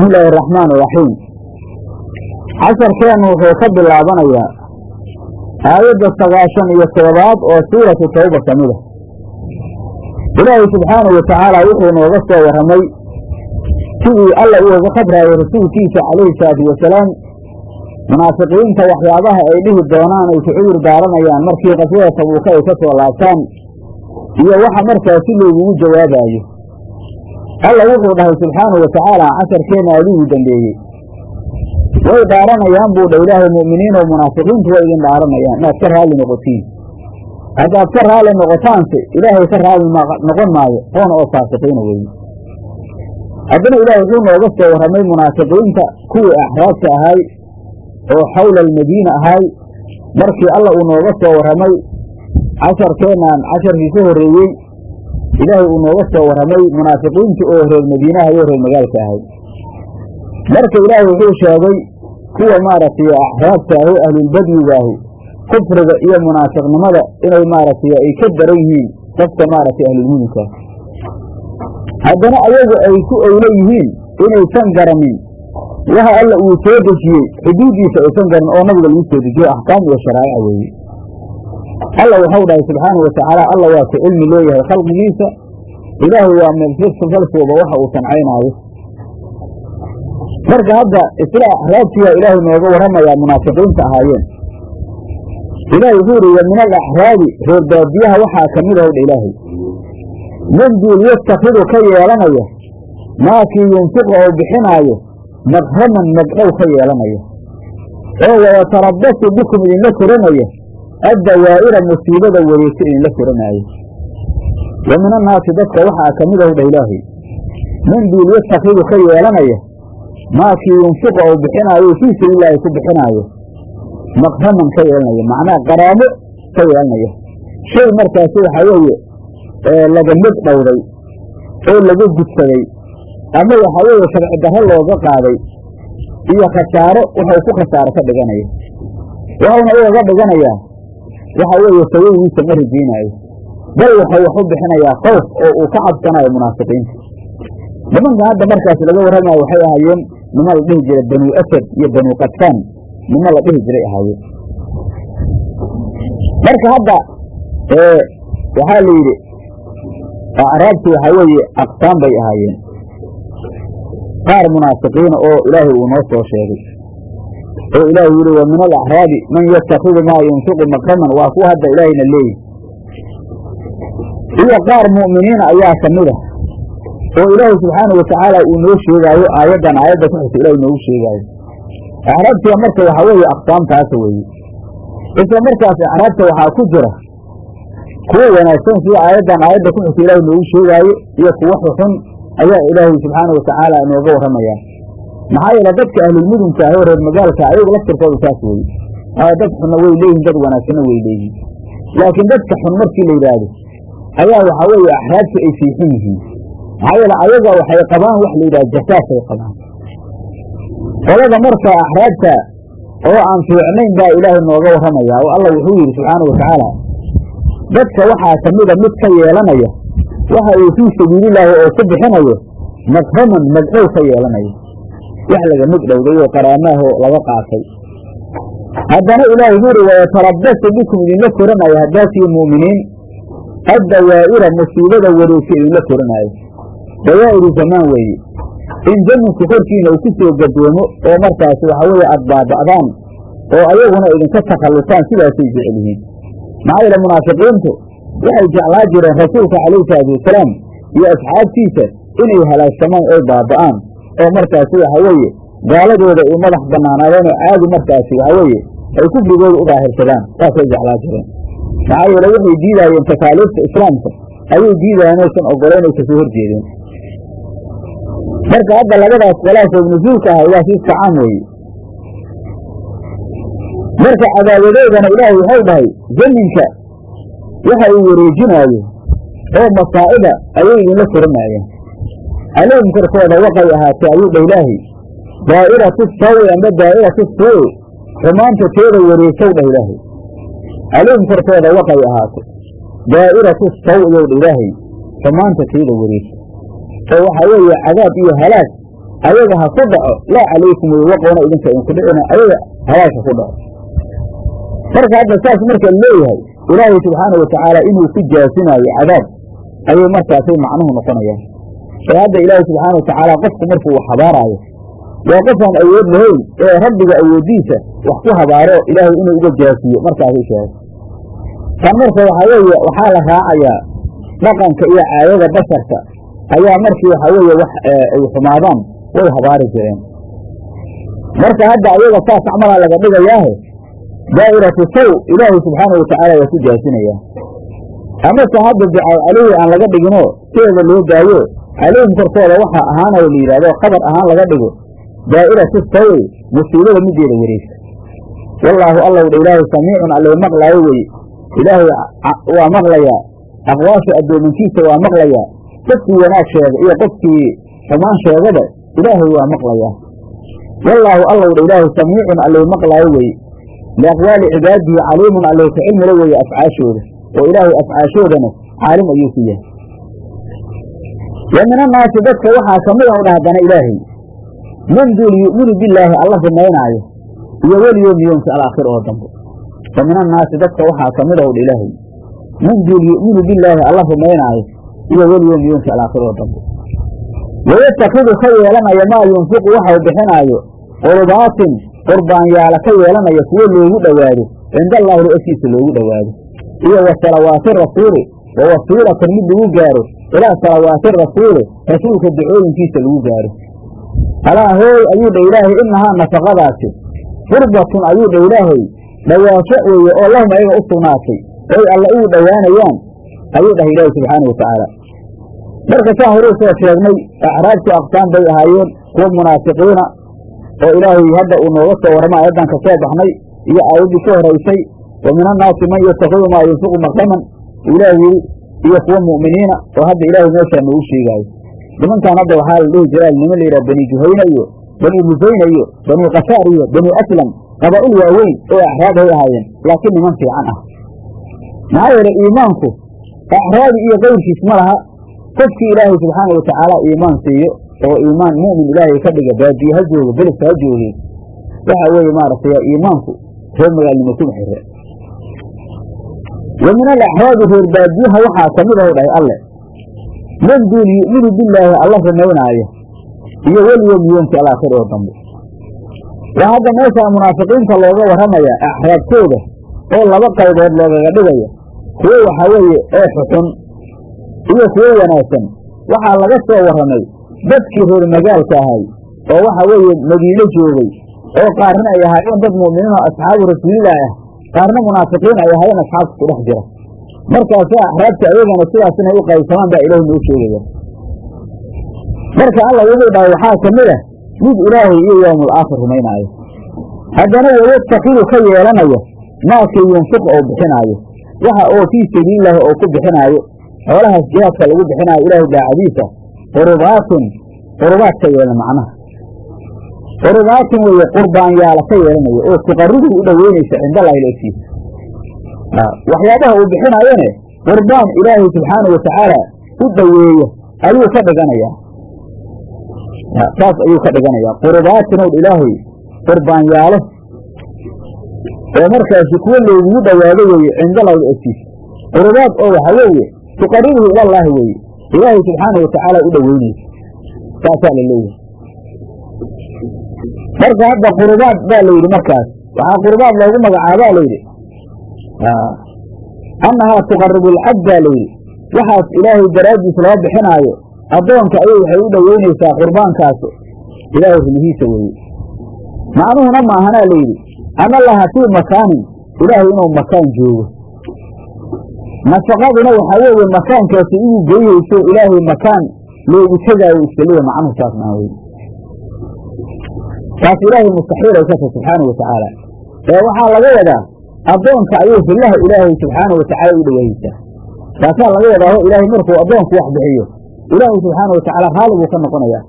bismi illaahi araxmaan iraxiim casharkeennu wuxuu ka bilaabanayaa aayadda sagaashan iyo toddobaad oo suuratu tawba ka mid ah. Ilaahay subxaanahu watacaala wuxuu nooga soo warramay sidii alla uuga khadraayay rasuulkiisa calayhi salaatu wasalaam munaafiqiinta waxyaabaha ay dhihi doonaan ay ku cudur daaranayaan markii qaswada tabuuka ay ka soo laabtaan iyo waxa markaasi loogugu jawaabaayo alla wuxuu dhahay subxaanahu watacaala casharkeenna adigu dambeeyey. Way dhaaranayaan buu dha ilaahay mu'miniin oo munaafiqiintu way idin dhaaranayaan inaad ka raalli noqotiin. Haddaad ka raalli noqotaanse ilaahay ka raalli noqon maayo oona oo faasiqiina weeye haddana ilaahay wuxuu nooga soo warramay munaafiqiinta kuwii axraabta ahay oo xawla almadiina ahay. Markii alla uu nooga soo warramay casharkeennan casharkii ka horreeyey ilaahay uu nooga soo warramay munaafiqiintii oo reer madiinaha iyo reer magaalka ahay marka ilaahay wuxuu sheegay kuwa maaragtay axraabta ahi ahlulbadwigaahi kufriga iyo munaafiqnimada inay maaragtay ay ka daran yihiin dadka maaragtay ahlulmudinka haddana ayagu ay ku owlo yihiin inaysan garanin. Waxa alla uu soo dejiyey xuduuddiisa aysan garan oo nabiga lagu soo dejiyo axkaam iyo sharaa'ica weeye alla waxau dhahay subxaanau watacaala alla waa ku cilmi leeyahay khalqigiisa. Ilaahay waa melfalsuuba waxa uu sancaynaayo marka hadda isla axraabtiyaa ilaahay nooga warramayaa munaafiqiinta ahaayeen. Ilaahay wuxuu yidhi wa min alaxraabi reer baadiyaha waxaa ka mid ahowdha ilaahay man duul ka yeelanaya maakii yunfiqu ou bixinaayo makraman magdhow ka yeelanaya oo wayatarabasu bikum idinla koranaya addawaa'ira musiibada wareegta idinla koranaayo wa min annaasi dadka waxaa ka mid ahowdha ilaahay man duul yastakidu ka yeelanaya maakii yunfiqu ou bixinaayo fii sabiililaahi ku bixinaayo makraman ka yeelanaya macnaha qaraamo ka yeelanaya. Shay markaasi waxaa weeye laga mid dhowday oo laga gudsaday ama waxaa weeye sharci darro looga qaaday iyo khasaaro wuxuu ku khasaaro ka dhiganaya. Waxauna ugaga dhiganayaa waxa weeye sababigiisa ma rajaynaayo bal waxau wax u bixinayaa khowf oo uu ka cabsanayo munaafiqiinta nimanka hadda markaas laga warramayo waxay ahaayeen nima la dhihi jiray banuu asad iyo banuu qadfaan nima la dhihi jiray ahaayeen. Marka hadda waxaa la yidhi acraabtu waxaa weeye aqsaam bay ahaayeen. Qaar munaafiqiina oo ilaahay uu noo soo sheegay oo ilaahay yidhi wa min alaxraabi man yastakidu maa yunfiqu makraman waa kuwa hadda ilaahayna leeyihi iyo qaar mu'miniina ayaa ka mid ah oo ilaahay subxaana watacaala uu noo sheegaayo aayaddan aayadda ku xigta ilahay noogu sheegaayo. Acraabtiga marka waxaa weeye aqsaamtaasa weeye. Isla markaas acraabta waxaa ku jira kuwa wanaagsan sida aayaddan aayadda ku xigta ilaahay noogu sheegaayo iyo kuwa xuxun ayaa ilaahay subxaana watacaala inooga warramayaa maxaa yeele dadka ahlulmudunka ah oo reer magaalka ayagu laftirkooda saas weeye dad xunna way leeyihiin dad wanaagsanna way leeyihiin laakiin dadka xun markii la yidhaahdo ayaa waxaa weeye axraabtu ay fiixin yihiin. Maxaa yeele ayaga waxay qabaan wax la yidhaha jasaasay qabaan. Qolada marka axraabta oo aan fiicnayn baa ilaahay nooga warramayaa oo alla wuxuu yidhi subxaana watacaala dadka waxaa ka mida mid ka yeelanaya waxa uu fii sabiililaahi oo ku bixinayo makraman magdhow ka yeelanayo wax laga magdhowday oo qaraamaahoo laga qaatay. Haddana ilaahay wuxuu uhi wayatarabasu bikum idinla koranaayo haddaasiyo mu'miniin addawaa'ira musiibada wareegta idinla koranaayo dawaa'iru zamaan weeye. In jaminku korkiina uu ku soo gadoomo oo markaasi waxa weeye aad baaba'daan oo ayaguna idinka takhallusaan sidaasay jecel yihiin. Maxaa yeele munaafiqiintu waxay jeclaa jireen rasuulka calayhi salaatu wasalaam iyo asxaabtiisa inay halaagsamaan oy baaba'aan oo markaasi waxa weeye gaaladooda ay madax bannaanaadeen oo caadi markaasi waxa weeye ay kufrigooda u daahirsadaan saasay jeclaa jireen maxaa yeele waxay diidaayeen takaaliifta islaamka ayay diidayeen oysan oggolayn ay ka soo horjeedeen. Marka hadda labadaas khalaafoo nusuulka ahay waa si iskacaam weeye. Marka cadaawadeedana ilaahay waxau dhahay zaminka waxa uu wareejinaayo oo masaa'ida ayay idinla koranaayeen alayhim korkooda waqay ahaatee ayuu dha ilaahay daa'iratu sawi amba daa'iratu suu xumaanta teeda wareegtow dhah ilaahay alayhim korkooda waqay ahaatee daa'iratu saw yow dha ilaahay xumaanta teeda wareegta oo waxaa weeye cadaab iyo halaag ayaga ha ku dhaco laa calaykum wey waqoona idinka idinku dhicina ayaga halaagka ku dhaco. Marka hadda saas marka leeyahay ilaahay subxaana watacaala inuu ku jaasinaayo cadaab ayay markaasay macnuhu noqonayaan ee hadda ilaahay subxaana watacaala qofku markuu wax habaaraayo waa qofaan awood lahayn ee rabbiga awooddiisa wax ku habaaro ilaahay inuu uga jaasiyo markaasay sheegay. Tan marka waxaa weeye waxaa la raacayaa dhaqanka iyo caadada basharka. Ayaa markii waxaa weeye wax ay xumaadaan way habaari jireen. Marka hadda ayaga saas acmalaa laga dhigayaahe daa'iratu saw ilaahay subxaana watacaala waa ku jaasinayaa. Amase hadda ducaa caleyhi aan laga dhiginoo sideeda loo daayo calayhim korkooda waxaa ahaanaya la yidhahdo khabar ahaan laga dhigo daa'iratu sawi musiibada mideeda wareegsa wallaahu allow dha ilaahay samiicun allay maqlaayo weye ilaahay waa maqlayaa. Aqwaasha addoominkiisa waa maqlayaa. Qofkii wanaag sheega iyo qofkii xumaan sheegada ilaahay waa maqlayaa. Wallaahu allow dha ilaahay samiicun allay maqlaayo weye liaqwaali cibaadihi caliimun allay ka cilmila weeye afcaashooda oo ilaahay afcaashoodana caalim ayuu ku yahay wa min annaasi dadka waxaa ka mid a u dhahdana ilaahay. Man duul yu'minu billaahi alla rumaynaayo iyo weliyoomi yoomka alaakhir oo dambe. Wa min annaasi dadka waxaa ka mid a udha ilaahay. Man duul yu'minu billaahi alla rumaynaayo iyo weliyoomi yoomka alaakhir oo dambe. Wayattakidu ka yeelanaya maa yunfiqu waxau bixinaayo qurbaatin qurbaanyaala ka yeelanaya kuwo loogu dhowaado cinda allaahi agtiisa loogu dhowaado. Iyo wa rasuuli wa wasiilatan mid lagu gaaro ilaa salawaati rasuuli rasuulka ducooyinkiisa lagu gaaro. Alaa hooy ayuu dha ilaahay inahaa nafaqadaasi. Qurbatun ayuu dha ilaahay. Dhowaansho weeye oo lahum ayaga u sugnaatay. Oy alle ugu dhowaanayaan ayuu dhahay ilaahay subxaana watacaala marka saa horuu soo sheegnay acraabtu aqsaan bay ahaayeen kuwa munaafiqiina oo ilaahay hadda uu nooga soo warrama aayaddan ka soo baxnay iyo aayaddii ka horaysay wa min annaasi man yattakidu maa yunfiqu maqdaman ilaah yidhi iyo kuwa mu'miniina oo hadda ilaahay meeshaa noogu sheegaayo. Nimankan hadda waxaa la dhihi jiraa niman la yidhaha bani juhayna iyo bani musayna iyo bani kasaar iyo bani aslam qabaa'il waaweyn oo acraab hay ahaayeen laakiin niman fiican ah. Maxaa yeele iimaanku acraabi iyo kayrkiis ma laha. Qofkii ilaahay subxaana watacaala iimaan siiyo oo iimaan mu'min ilaahay ka dhiga baadiye ha joogo beliska ha joogeen waxa weeye maaragtay iimaanku reer magaalnimo kuma xire wa min alacraabi reer baadiyaha waxaa ka mid ahu dhahay alle. Man duul yu'minu billaahi alla rumaynaayo iyo weliyom yoomki alaakhir oo dambe waa hadda meeshaa munaafiqiinta looga warramaya acraabtooda oo laba qaybood loogaga dhigaya kuwo waxaa weeye ee xuxun iyo kuwo wanaagsan waxaa laga soo warramay dadkii reer magaalka ahay oo waxa weeye madiine joogay oo qaarna ay ahaayeen dad mu'miniin oo asxaabu rasuulilah ah qaarna munaafiqiin ay ahaayeen asxaabta ku dhex jira. Markaasaa axraabta ayagana sidaas inay u qaybsamaan baa ilaahay noo sheegaya. Marka alla wuxuu dhahay waxaa ka mid ah mid ilaahay iyo yoomul aakhir rumaynaayo. Haddana wayattakidu ka yeelanaya maakii yunfiq oo bixinaayo. Waxa oo fii sabiililaahi oo ku bixinaayo. Xoolahaas jihaadka lagu bixinaayo ilaahay daacadiisa qurubaatin qurubaad ka yeelan macnaha qurubaatin weeye qurbaanyaala ka yeelanaya oo tuqaribuu u dhoweynaysa cindallahi lagtiisa waxyaabaha uu bixinaayone qurbaan ilaahay subxaanau watacaala u dhoweeya ayuu ka dhiganayaa saas ayuu ka dhiganayaa qurubaatin ow ilaahay qurbaanyaalo oo markaasi kuwo loogugu dhowaado weeye cindallahi agtiisa qurubaad oo waxa weeye tuqaribuhu ilallaahi weeye. Ilaahay subxaanau watacaala u dhoweynaysa saasaa la leeyahay marka hadda qurubaad baa la yidhi markaas. Waxaa qurubaad loogu magacaabaa la yidhi. Annahaa tuqaribu alcabd baa la yidhi. Waxaas ilaahay daraaddiis loo bixinaayo. Addoonka ayay waxay u dhoweynaysaa qurbaankaas ilaahay rumihiisa weeye. Macnuhuna maahanaa la yidhi. Ana laha fii makaanin ilaahay inuu makaan joogo. Nafaqaduna waxaa weeye makaankaasi inuu geeyeyso ilaahay makaan loogu tegaayo iskaleeya macnuhu saas maa weye taas ilaahay mustaxiil ay ka tahay subxaana wa tacaala. Ee waxaa laga wadaa addoonka ayay fillaha ilaahay subxaana wa tacaala u dhoweyeysaa taasaa laga wadaa oo ilaahay markuu addoonku wax bixiyo ilaahay subxaana wa tacaala raali buu ka noqonayaa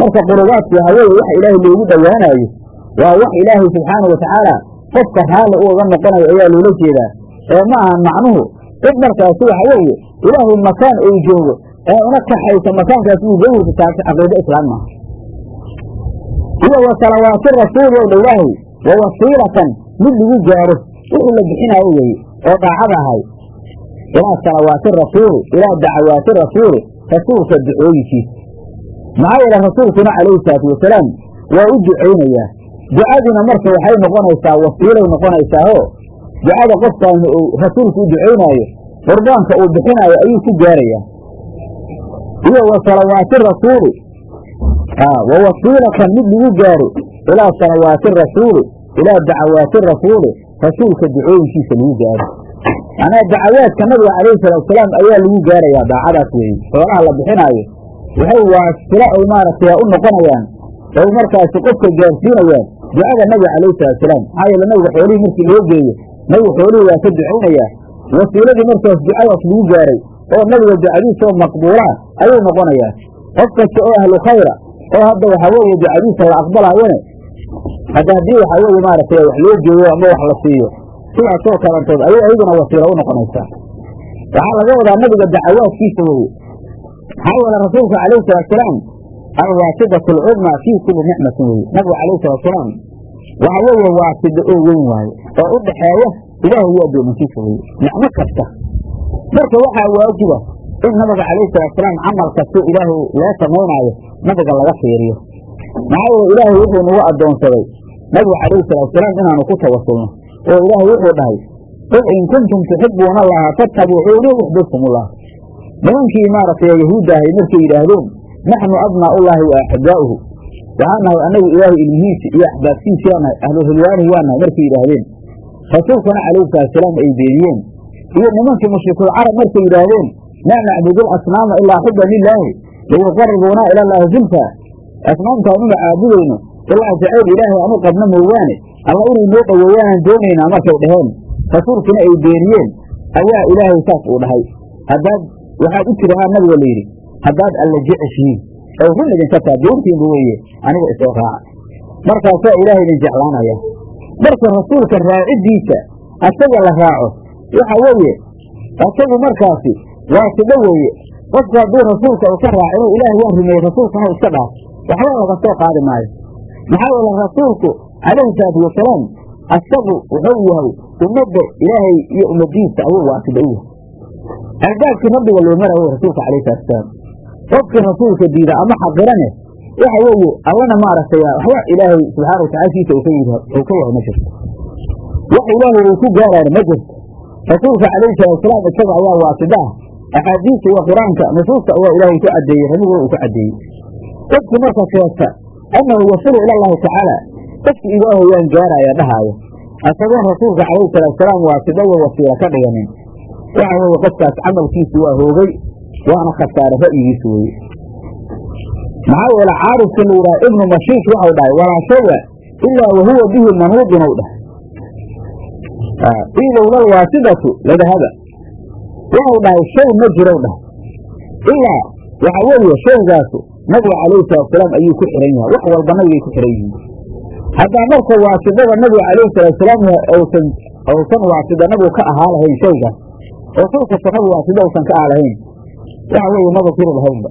marka qurubaadku waxaa weeye wax ilaahay loogu dhowaanaayo waa wax ilaahay subxaana wa tacaala qofka raalli uga noqonayo ayaa loola jeedaa. Ee ma ahan macnuhu cid markaasi waxa weeye ilaahay makaan uu joogo ee una kaxaysa makaankaas uu gawrka taagta caqiido islaam maaha iyo wa salawaati rasuuli ow wa wasiilatan mid lagu gaaro wixii la bixinaayo weeye oo daacad ahay ilaa salawaati rasuuli ilaa dacawaati rasuuli rasuulka ducooyinkiisa maxaa yeele rasuulkuna calayhi salaatu wasalaam waa u ducaynayaa ducaduna marka waxay noqonaysaa wasiilay noqonaysaao ducada qofkaan uu rasuulku u ducaynaayo qurbaanka uu bixinaayo ayuu ku gaarayaa iyo wa salawaati rasuuli wa wasiilatan mid lagu gaaro ilaa salawaati rasuuli ilaa dacawaati rasuuli rasuulka ducooyinkiisa lagu gaaro macnaha dacawaadka nabiga calayhi salaatusalaam ayaa lagu gaarayaa daacadaas weeye xoolaha la bixinaayo waxay waasilo ay maaragtay u noqonayaan oy markaasi qofka gaarsiinayaan ducada nabiga calayhi salaatusalaam maxaa yeele nabiga xoolihii markii loo geeyo nabigu xoolihii waa ka ducaynayaa wasiiladii markaas ducadaas lagu gaaray oo nabiga ducadiisoo maqbuulaa ayuu noqonayaa qof kasta oo ahlu khayra oo hadda waxaa weeye ducadiisa la aqbalaayone hadda haddii waxaa weeye maaragtay wax loo geeyo ama wax la siiyo sidaasoo kalantood ayay ayaduna wasiilo u waxaa laga wadaa nabiga dacawaadkiisa weye maxaa yeele rasuulka calayhi salaatusalaam alwaasidatu alcudma fii kulli nicmatin weye nabigu calayhi salaatusalaam waxa weeye waasida oo weyn waaye oo u dhaxeeya ilaahay iyo addoomankiisa weye nicmo kasta. Marka waxaa waajiba in nabiga calayhi salaatusalaam camal kastoo ilaahay loo samaynaayo nabiga laga fiiriyo. Maxaa yeele ilaahay wuxuu nagu addoonsaday nabigu calayhi salaatusalaam inaanu ku tawasulno oo ilaahay wuxuu dhahay qul in kuntum tuxibuuna allaha fattabicuuni yuxbibkum ullah nimankii maaragtay yahuudda ahay markay yidhaahdeen naxnu abnaa ullaahi wa axibbaa'uhu waxaa nahay annagu ilaahay ilmihiisi iyo axbaabtiisi yaa nahay ahlu hilwaanihi waa nahay markay yidhaahdeen. Rasuulkana calayhi salaatusalaam ay beeniyeen iyo nimankii mushrikuul carab markay yidhaahdeen laa nacbudu asnaama ilaa xuban lilaahi liyuqaribuuna ila allaahi zulfa asnaamta anuga caabudayno ilaa jacayl ilaahay anu qabno mooyaane alla inay noo dhoweeyaanaan doonaynaa markay dhaheen rasuulkina ay beeniyeen ayaa ilaahay saas uu dhahay haddaad waxaad u tirahaa nabiga layidhi haddaad alla jeceshihiin oo run idinka taa doontiinba weeye aniga isoo raaca markaasaa ilaahay idin jeclaanaya marka rasuulka raaciddiisa asaga la raaco waxa weeye asagu markaasi waasido weeye qofku hadduu rasuulka uu ka raaco inuu ilaahay waan rumeeyey rasuulkana u iska dhaaf. Waxba laga soo qaadi maayo. Maxaa yeele rasuulku calayhi salaatu wasalaam asagu wuxuu yahay ummadda ilaahay iyo ummadiisa ayuu waasida u yahay. Albaabkii rabbiga loo marayo rasuulka calayhi salatusalaam qofkii rasuulka diida ama xaqirane waxa weeye allana maaragtay waxba ilaahay subxaana watacala kiisa uu ka yahay ma jirto. Wax ilaahay uu ku gaaraana ma jirto. Rasuulka calayhi salaatusalaam isaga ayaa waasida ah axaadiista iyo qur'aanka nusuusta ayaa ilaahay ku caddeeyey rabiguna uu ku caddeeyey qofkii marka sheegta annahu yasilu ila allahi tacaala qofki ilaahay yaan gaaraya dhahaayo asagoon rasuulka calayhi salaatusalaam waasida iyo wasiila ka dhiganin waxa weeye qofkaas camalkiisu waa hoogay waana khasaare ra'yigiisu weye maxaa yeele caarifka la yidhaha ibnu mashiish waxau dhahay walaa ilaa wahuwa bihi manuudun dhahay iidowlal waasidatu ladahaba waxau dhahay shay ma jirow dhahay ilaa waxa weeye shaygaasu nabiga calayhi salaatusalaam ayuu ku xihan yahay wax walba nabigay ku xihan yihiin haddaa marka waasidada nabiga calayhi salaatusalaam usan uusan waasida nabigu ka ahaa lahayn shaygaas shay kasta nabigu waasida usan ka ahaa lahayn waxa weeye maba jiri lahaynba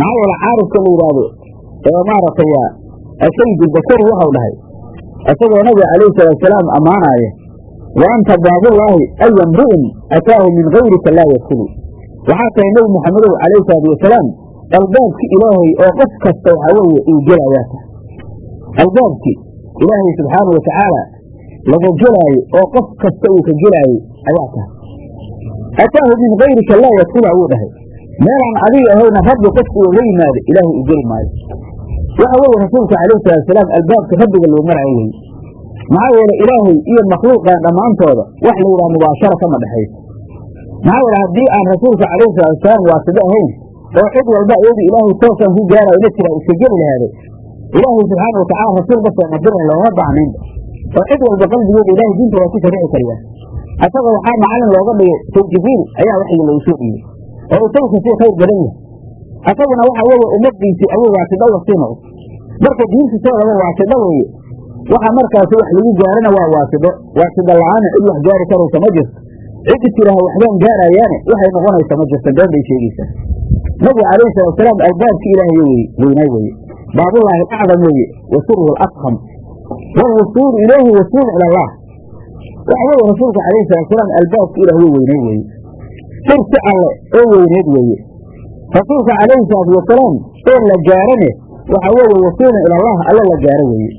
maxaa yeele caarifka la yidhaahdo ee maaragtay asaydu bakari waxau dhahay isagoo nabiga calayhi salaatusalaam ammaanaaya wa anta baabullaahi aya mri'in ataahu min gayrika laa yadkulu waxaa tahay nebi maxamedow calayhi salaatu wasalaam albaabki ilaahay oo qof kasta waxaa weeye uu gelayaa tahay albaabki ilaahay subxaana wa laga gelaayo oo qof kasta uu ka gelaayo ayaa tahay ataahu min gayrika laa yadkulu ayuu dhahay meelaan adiga ahayna rabbi qofku uga yimaado ilaahay u geli maayo waxa weeye rasuulka calayhi salaatusalaam albaabka rabbiga loo maraayo weye maxaa yeele ilaahay iyo makhluuqan dhammaantooda wax la yidhaha mubaashara kama dhexayso maxaa yeele haddii aan rasuulka calayhi salaatusalaam waasida ahayn oo cid walba iyadu ilaahay toosaan ku gaarayo ma jira iska geli lahaaday ilaahay subxaana watacala rasuul basoo madiran looma baahnaynba oo cid walba qalbigeeda ilahay diinta waa ku sharici kariyaa asaga waxaa macalin looga dhigay sayd jibriil ayaa waxyi loogu soo dhiibey oo isagu ka sii khayr badan yahay. Asaguna waxa weeye ummadiisii ayuu waasida wasii noqday marka diintisoodaba waasida weeye waxa markaasi wax lagu gaarana waa waasido waasida la'aana cid wax gaari karaysa ma jirto. Cidi tiraha waxbaan gaarayaane waxay noqonaysa ma jirta been bay sheegaysaa. Nabiga calayhi salaatusalaam albaabki ilaahay weye weynay weye baabullaahi acdam weeye wa siruhu alafkham waalwusuulu ilayhi wasuulu ila allah. Waxa weeye rasuulka calayhi salaatusalaam albaabka ilaah way weyneed weeye. Sirsi alle oo weyneed weeye. Rasuulka calayhi salaatu wasalaam oo la gaarane waxa weeye wasuulun ilallah alle la gaaro weeye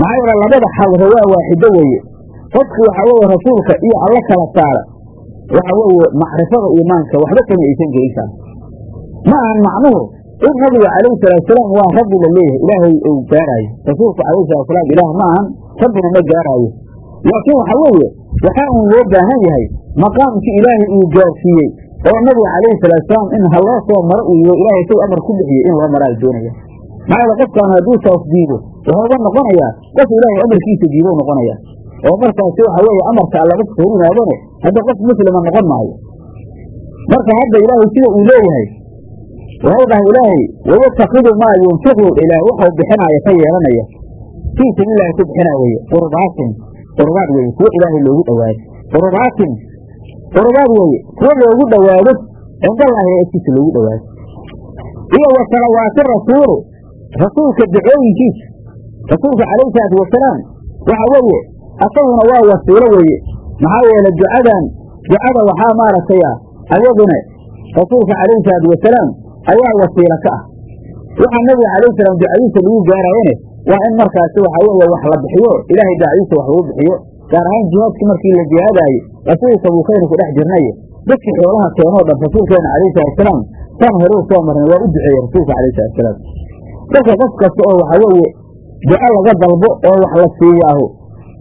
maxaa yeele labada xadro waa waaxido weeye. Qofki waxa weeye rasuulka iyo alla kala saara waxa weeye macrifada iimaanka waxba kama aysan gelin kara ma ahan macnuhu in nabiga calayhi salaatusalaam waa rabbi la leeyahay ilaahay uu gaaraayo rasuulku calayhi salaatusalaam ilaah ma ahan rabbina ma gaaraayo laakiin waxa weeye waxaa uun loo baahan yahay maqaamkii ilaahay uu gaarsiiyey oo nabiga calayhi salaatusalaam in ha loo soo maro uu yiho ilaahay isagu amar ku bixiyey in loo maraa doonaya maxaa yeele qofkaan hadduu taas diido wuxuuba noqonayaa qof ilaahay amarkiisa diidou noqonaya oo markaasi waxa weeye amarka alla yimaadane hadda qof muslima noqon maayo. Marka hadda ilaahay sida uu leeyahay wuxuu dhahay ilaahay wayatakidu maa yunfiqu? Ilaah waxau bixinaayo ka yeelanaya. Fii sabiililahi ku bixinaa weye qurbaatin qurbaad weye kuwo ilaahay loogu dhowaado qurbaatin qurbaad weye kuwo loogu dhowaado cindallaahi agtiisa loogu dhowaado iyo wa salawaati rasuulu rasuulka dacooyinkiisa rasuulka calayhi salaatu wasalaam waxa weeye asaguna waa wasiilo weeye. Maxaa yeele ducadan ducada waxaa maaragtaya ayaduna rasuulka calayhi salaatu wasalaam ayaa wasiilo ka ah. Waxaa nabiga calayhi salaam ducadiisa lagu gaarayane waa in markaasi waxa weeye wax la bixiyo ilaahay daacdiisa wax lagu bixiyo. Gaar ahaan jihaadkii markii la jihaadaaye rasuulka buu khayr ku dhex jirnaye dadkii xoolaha keenoo dhan rasuulkeena calayhi salatusalaam san horeu soo marnay waa u duceeyey rasuulka calayhi salatusalaam dadka qof kasta oo waxa weeye duco laga dalbo oo wax la siiyaahu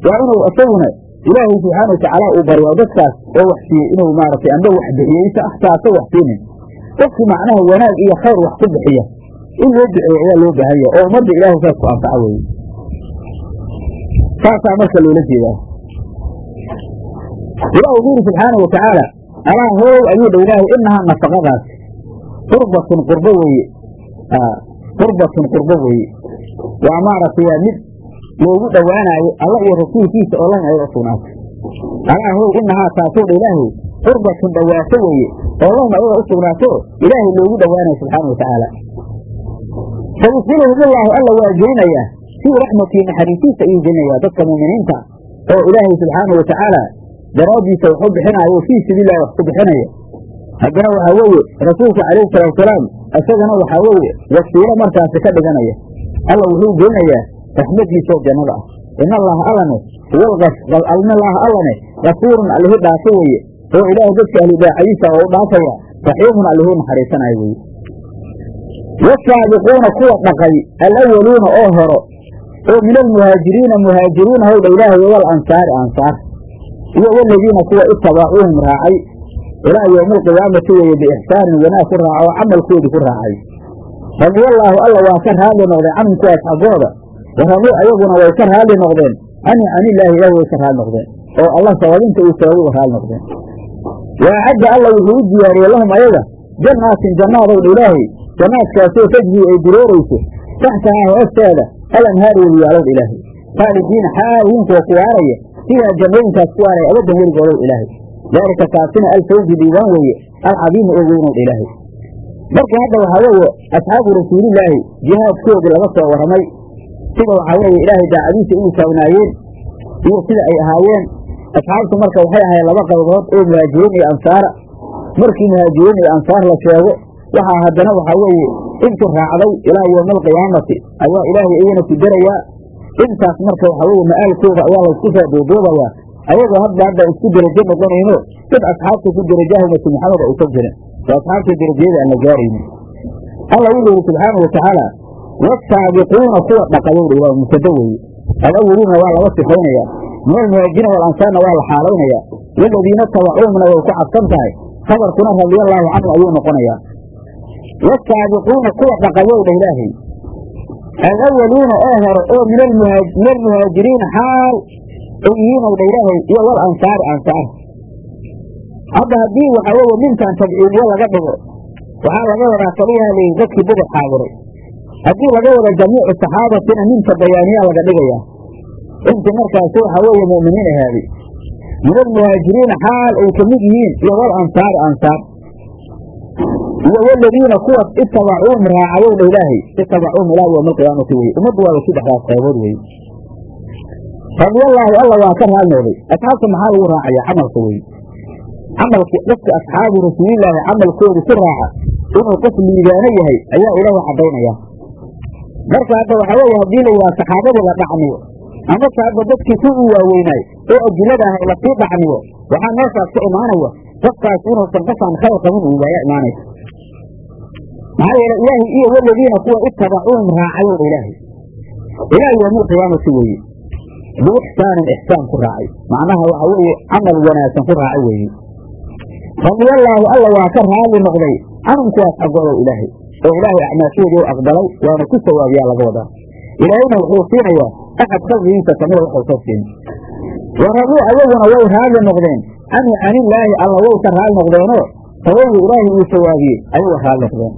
waa inuu isaguna ilaahay subxaana watacaala uu baryaa dadkaas oo wax siiyey inuu maaragtay amba wax bixiyeysa ahtaa asa wax siinin qofkii macnaha wanaag iyo khayr wax ku bixiya in loo duceeyo ayaa loo baahan yahay oo ummadda ilaahay saas ku anfaca weeye. Saasaa marka loola jeedaa. Ilaah ugu yidhi subxaana wa tacaala alaa hoow ayuu dha ilaahay inahaa nafaqadaas qurbatun qurbo weeye. Qurbatun qurbo weeye waa maaragtay mid loogu dhowaanaayo alla iyo rasuulkiisa oo lan ay u sugnaatay alaa how inahaa taasoo dha ilaahay qurbatun dhowaato weeye oo lahum ayaga u sugnaato ilaahay loogu dhowaanayo subxaana wa tacaala sayudkhiluhum illaahu alla waa gelinayaa fii raxmatii naxariisiisa ayuu gelinayaa dadka muuminiinta oo ilaahay subxaana wa tacaala daraaddiisa wax u bixinaayo fii sabiililah wax ku bixinaya. Haddana waxaa weeye rasuulka calayhi salaatusalaam isagana waxaa weeye wasiilo markaasi ka dhiganaya alla wuxuu gelinayaa raxmadiisaoo jannada. Ah in allaha allane in allaha allane gafuurun allihi dhaafo weeye. Oo ilaahay dadka ahlu daacadiisa oo u dhaafaya raxiimun allihuu naxariisanaya weye wasaabiquuna kuwa dhaqay alawaluuna oo horo. Oo min almuhaajiriina muhaajiriina howdha ilaahay wal ansaari ansaar. Iyo waladiina kuwa itabaacuuhum raacay. Ilaa yowmi alqiyaamati weeye biixsaanin wanaag ku raaca oo camalkoodii ku raacay radiyallaahu alla waa ka raali noqdeen canhum kuwaas waraduu ayaguna way ka raali noqdeen. Canhu canillaahi ilahi way ka raali noqdeen. Oo allah sababinta uu sababay wa raali noqdeen. Wa acadda alla wuxuu u diyaariyey lahum ayaga. Jannaatin jannaadowdha ilaahay. Jannaadkaasoo tajrii ay dureerayso taxtahaa hoosteeda alanhaaru weliyaalowdha ilaahay. Khaalidiina xaalihiin kuwa ku waaraya. Fiihaa jannooyinkaas ku waaraya abadan weligoodow ilaahay. Daalika kaasina alfawzi diiwaan weeye. Alcadiimu oo weynowdha ilaahay marka hadda waxaa weeye asxaabu rasuulillaahi jihaadkoodii laga soo warramay sida waxaa weeye ilaahay daacadiisa ugu taagnaayeen iyo sida ay ahaayeen. Asxaabtu marka waxay ahaayeen laba qaybood oo muhaajiriin iyo ansaara markii muhaajiriin iyo ansaar la sheego waxaa haddana waxaa weeye inti raacday ilaa yowma alqiyaamati ayaa ilaahay iyana ku darayaa. Intaas marka waxaa weeye ma'aalkooda ayaa laysku soo duuduubayaa ayagoo hadda hadda isku derajo noqonayno dad asxaabta ku derajaha ummati maxamed aysan jirin oo asxaabta derajiyada aan la gaaraynin alla wuxuu yidhi subxaana wa tacaala wasaabiquuna kuwa dhaqayowdha waa mubtada weeye alaweliina waa laga sifaynayaa min almuhaajiriina walansaarna waa la xaalaynayaa waladiina tabacuumna way ku cadsan tahay khabarkuna radiallaahu canhu ayuu noqonayaa wasaabiquuna kuwa dhaqayowdha ilaahay alawaluuna oo hore oo min almuhaajiriina xaal ay yihiinowdha ilaahay iyo wal ansaari ansaar hadda haddii waxaa weeye mintan tabciidiyo laga dhigo waxaa laga wadaa layidhi dadkii bidix xaadiray haddii laga wada jamiicu saxaabatina minta bayaaniyaa laga dhigayaa intii markaasi waxaa weeye mu'miniin ahaaday min almuhaajiriina xaal ay ka mid yihiin iyo wal ansaari ansaar. Iyo waladiina kuwaas itabacuum raacayow dha ilaahay itabacuum ilaa yowma alqiyaamati weye ummaddu waaba saddexdaas qaybood weye radiyallaahu alla waa ka raali noqday asxaabta maxaa lagu raacaya camalka weye camalki dadka asxaabu rasuulilaahi camalkoodu ku raaca inuu qof liibaano yahay ayaa ilaahay caddaynaya. Marka hadda waxaa weeye haddii la yidhaha saxaabada la dhacmiyo amase hadda dadkii ku u waaweynaay oo ajilada ahay la sii dhacmiyo waxaa meeshaas ka imaanaya qofkaas inuusan qofaan khayr qabin uu waaya imaanaysa maxaa yeele ilaahay iyo waladiina kuwa itabacuum raacayow dha ilaahay. Ilaa yowmi alqiyaamati weeye. Biixsaanin ixsaan ku raacay. Macnaha waxa weeye camal wanaagsan ku raacay weeye radiyallaahu alla waa ka raali noqday. Canhum kuwaas xaggoodow ilaahay. Oo ilaahay acmaashoodii u aqbalay waana ku sawaabiyaa laga wadaa. Ilaahayna wuxuu siinayaa axad khalqigiisa kamida wuxuu soo siin waraduu ayaguna way raali noqdeen. Canhu canillaahi alla way ka raali noqdeenoo sababu ilaahay uu sawaabiyey ayuga raali noqdeen.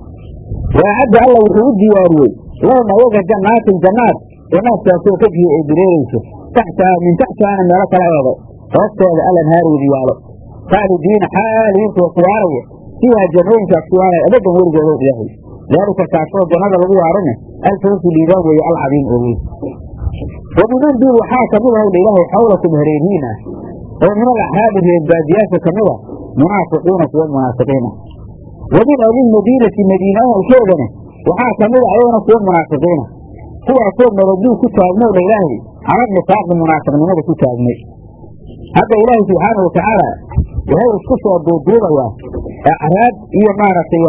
Waacadda alla wuxuu u diyaariyey. Lahum ayaga jannaatin jannaad. Jannaadkaasoo tajri ay dureerayso taxtaha min taxtaana meelo kala eedo hoosteeda alanhaaroodi yaalo khaalidiina xaalihiin kuwa kuwaaraya fiiha jannooyinkaas kuwaaraya abadan weligoodoo ilaahay daalika kaasoo jannada lagu waarana alfawsu liibaan weeye alcadiim oo weyn waminun duul waxaa ka mid ahowdha ilaahay xawlakum hareerihiin ah oo min alaxraabi reer baadiyaasha ka mid a munaafiquuna kuwa munaafiqiin wamin ahlilmadiinati madiina ahalkeedana waxaa ka mid a ayagana kuwa munaafiqiina kuwaasoo maraduu ku taagnow dha ilaahay cala nifaaqi munaafiqnimada ku taagnay hadda ilaahay subxaana watacaala wuxuu isku soo duuduubayaa acraab iyo maaragtay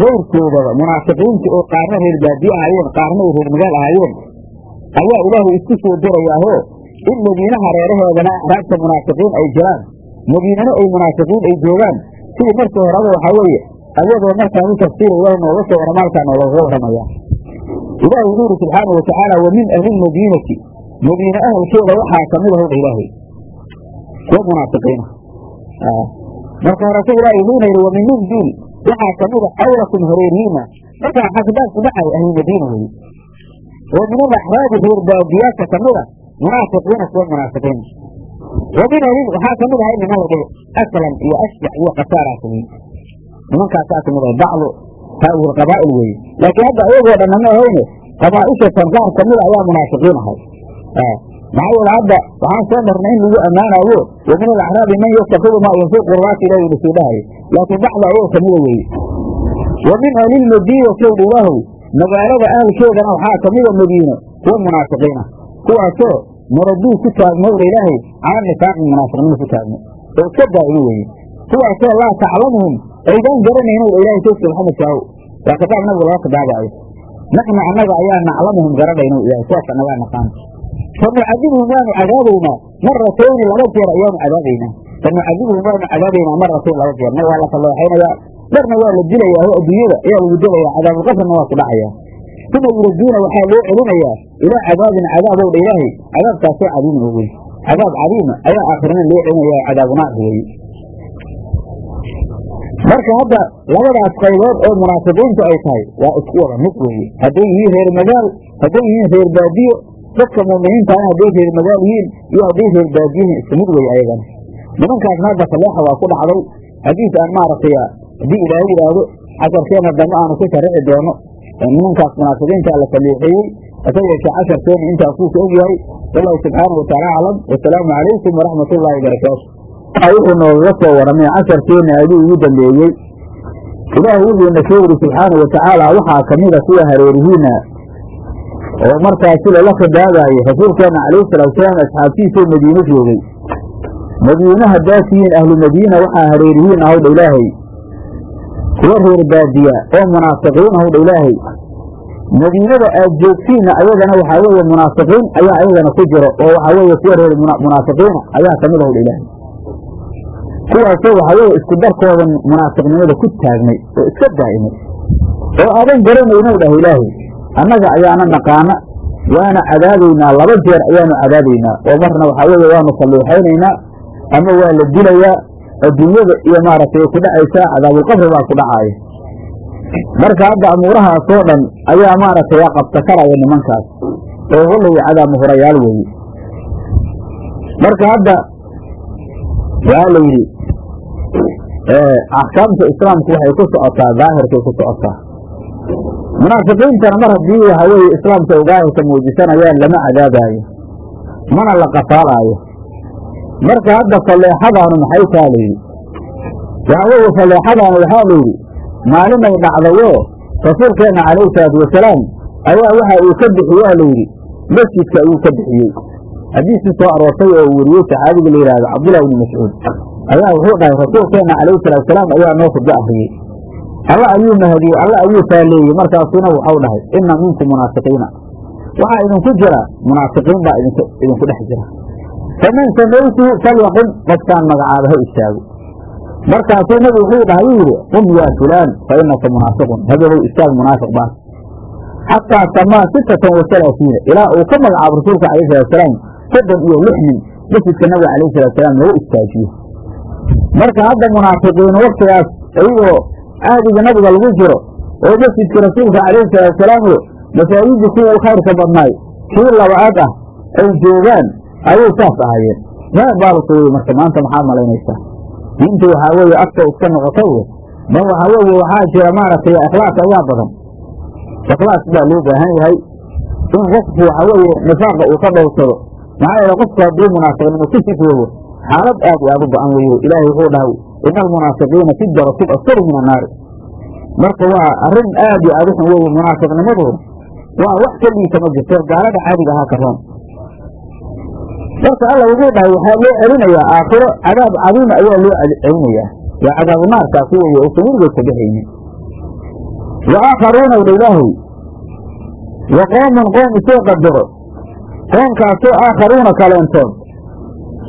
dowrkoodaba munaafiqiinta oo qaarna reer baadiye ahaayeen qaarna ay reer magaal ahaayeen ayaa ilaahay isku soo dirayaahoo in madiine hareeraheedana acraabta munaafiqiin ay jiraan madiinana ay munaafiqiin ay joogaan. Sidii markii horeba waxaa weeye ayadoo markaan u tafsiira ilaahay nooga soo warama halkaa noolooga warramaya ilaahay wuxuu yidhi subxaana watacaala wa min ahlilmadiinati madiine ahalkeeda waxaa ka mid ahowdha ilaahay. Kuwa munaafiqiina marka horese ilaahay wuxuuna yidhi wa min nunduul waxaa kamida xawlakum hareerihiina markaa xasbaas udhacay ahlulmadiina weye wa min alaxraabi reer baadiyaasha kamida munaafiqiina kuwa munaafiqiina wa ahlil waxaa ka mid ahay niman la dhihi iyo ashjac iyo khasaaraa ka mid nimankaasaa ka mid ahay bacdu haadihi alqabaa'il weeye laakiin hadda ayagoo dhanna ma ahayne qabaa'ishatan qaar kamida ayaa munaafiqiin ahay maxaa yeele hadda waxaan soo marnay in lagu ammaanayo wa min alaxraabi man yastakidu maa yunfiq qurbaati ilahi la soo dhahayo laakiin bacda ayaga kamida weeye. Wa min ahlilmadiinati ow ilaahow magaalada ahalkeedana waxaa kamida madiine kuwa munaafiqiina kuwaasoo maraduu ku taagmowdha ilaahay cala nifaaqi munaafiqnimo ku taagmo oo iska daa'imo weeye. Kuwaasoo laa taclamuhum aydaan garanaynow dha ilahay sooska maxamed shaawo waa kitaab nabiga laga khidaabaayo naxnu annaga ayaa naclamuhum garanaynow ilahay kuwaas annagaa naqaan fanucadibuhum waanu cadaabaynaa maratayni laba jeer ayaanu cadaabaynaa fanucadibuhum waanu cadaabaynaa maratayn laba jeer mar waa la falleexaynayaa marna waa la dilayaa oo adduunyada ayaa lagu dilaya cadaabulqabrina waa ku dhacaya uma yuraduuna waxaa loo celinayaa ilaa cadaabin cadaabow dha ilaahay cadaabkaasoo cadiimin oo weyn cadaab cadiima ayaa aakhirana loo celinaya cadaabunaar weeye marka hadda labadaas qaybood oo munaafiqiintu ay tahay waa isku wada mid weeye hadday yihiin reer magaal hadday yihiin reer baadiyo dadka muuminiintaana hadday reer magaal yihiin iyo hadday reer baadiyihiin isku mid weeye ayagana nimankaasna hadda falleexa waa ku dhacday xadiis aan maaragtay haddii ilaahay yidhaahdo casharkeena dambe aanu ku sharici doono. Nimankaas munaafiqiinta la falleexeeyey hase yeeshee casharkeena intaasuu ka ogyahay wallahu subxaanau wataala aclam wasalaamu calaykum waraxmat ullaahi barakaatu wuxuu noogaga soo waramay casharkeena aduu ugu dambeeyey. Ilaahay wuxuuna yidhi subxaanau watacaala waxaa kamida kuwa hareerihiina oo markaasi lala khidaabaayey rasuulkeena calayhi salaatusalaam asxaabtiisoo madiine joogay. Madiine haddaas yihiin ahlu madiina waxaa hareerihiin ahowdha ilaahay. Kuwa reer baadiya oo munaafiqiin ahowdha ilaahay. Madiinada aad joogtiinna ayagana waxaa weeye munaafiqiin ayaa ayagana ku jiro oo waxaa weeye kuwa reer munaafiqiina ayaa ka mid ahowdha ilaahay. Kuwaasoo waxaa weeye isku darkooda munaafiqnimada ku taagnay oo iska daa'imay. Oo aadan garanaynow dhah ilaahay annaga ayaana naqaana waana cadaabaynaa laba jeer ayaanu cadaabaynaa. Oo marna waxaa weeye waanu falluuxaynaynaa ama waa la dilayaa adduunyada iyo maaragtay ku dhacaysaa cadaabulqabri baa ku dhacaaya marka hadda amuurahaasoo dhan ayaa maaragtay qabta karaya nimankaas. Oo hollaya cadaabma horayaal weeye. Marka hadda waxaa la yidhi axkaamta islaamku waxay ku socotaa daahirkay ku socotaa munaafiqiintana mar haddii waxa weeye islaamka ay daahirka muujisanayaan lama cadaabaayo mana la qafaalaayo marka hadda falleexadaanu maxay taa layidhi waxa weeye falleexadaanu waxaa layidhi maalinay dhacdayo rasuulkeenna calayhi salaatu wasalaam ayaa waxa uu ka bixiyaa layidhi masjidka ayuu ka bixiyey. Xadiiskii soo aroortay oo uu weriyey saxaabiga la yidhahdo cabdullahi ibni mascuud. Ayaa wuxuu dhahay rasuulkeenna calayhi salaatu wasalaam ayaa noo khudbo akriyey alla ayuu mahadiyey alla ayuu faaleeyey. Markaasuna waxau dhahay inna minkum munaafiqiina waxaa idinku jira munaafiqiin baa idinku dhex jira. Faman samaytuhu falyaqum qofkaan magacaaba ha istaago. Markaasuu nabigu wuxuu dhahay yidhi qum yaa fulaan fa munaafiqun. Habelow istaag munaafiq baas xataa samaa sitatan wa halaasiina ilaa uu ka magacaabo rasuulka calayhi salatusalaam soddon iyo lix nin masjidka nabiga calayhi salatusalaam lagu istaajiyo. Marka hadda munaafiqiin waktigaas iyagoo ahdiga nabiga lagu jiro oo masjidka rasuulka calayhi salaatusalaam masaajidda kuwa u khayrka badnaay kii labaad ah ay joogaan ayay saas ahaayeen. Maa baalku wey marka maanta maxaa malaynaysaa diinta waxaa weeye afka iska noqota wey ma waxaa weeye waxaa jira maaragtay ikhlaas ayaa badan. Ikhlaas baa loo baahan yahay. In qofku waxa weeye nifaaqa uu ka dhowrsado maxaa yeele qofku hadduu munaafiqnimo ku sifoobo xaalad aad i aad u ba'an weeye ilaahay wuxuu dhahay ina almunaafiqiina fi darakil asfari min annaari marka waa arrin aad iyo aad u xun weeye munaafiqnimadooda waa wax keligiisa ma jirto gaalada caadiga ahaa ka roon marka alla wuxuu dhahay waxaa loo celinayaa aakhiro cadaab cadiima ayaa loo celinayaa waa cadaabu naarkaasi weeye uusan weligeed ka baxaynin wa aakharuuna dha ilaahay wa qoomun qoom isoo qadaro qoomkaasoo aakharuuna kaleentood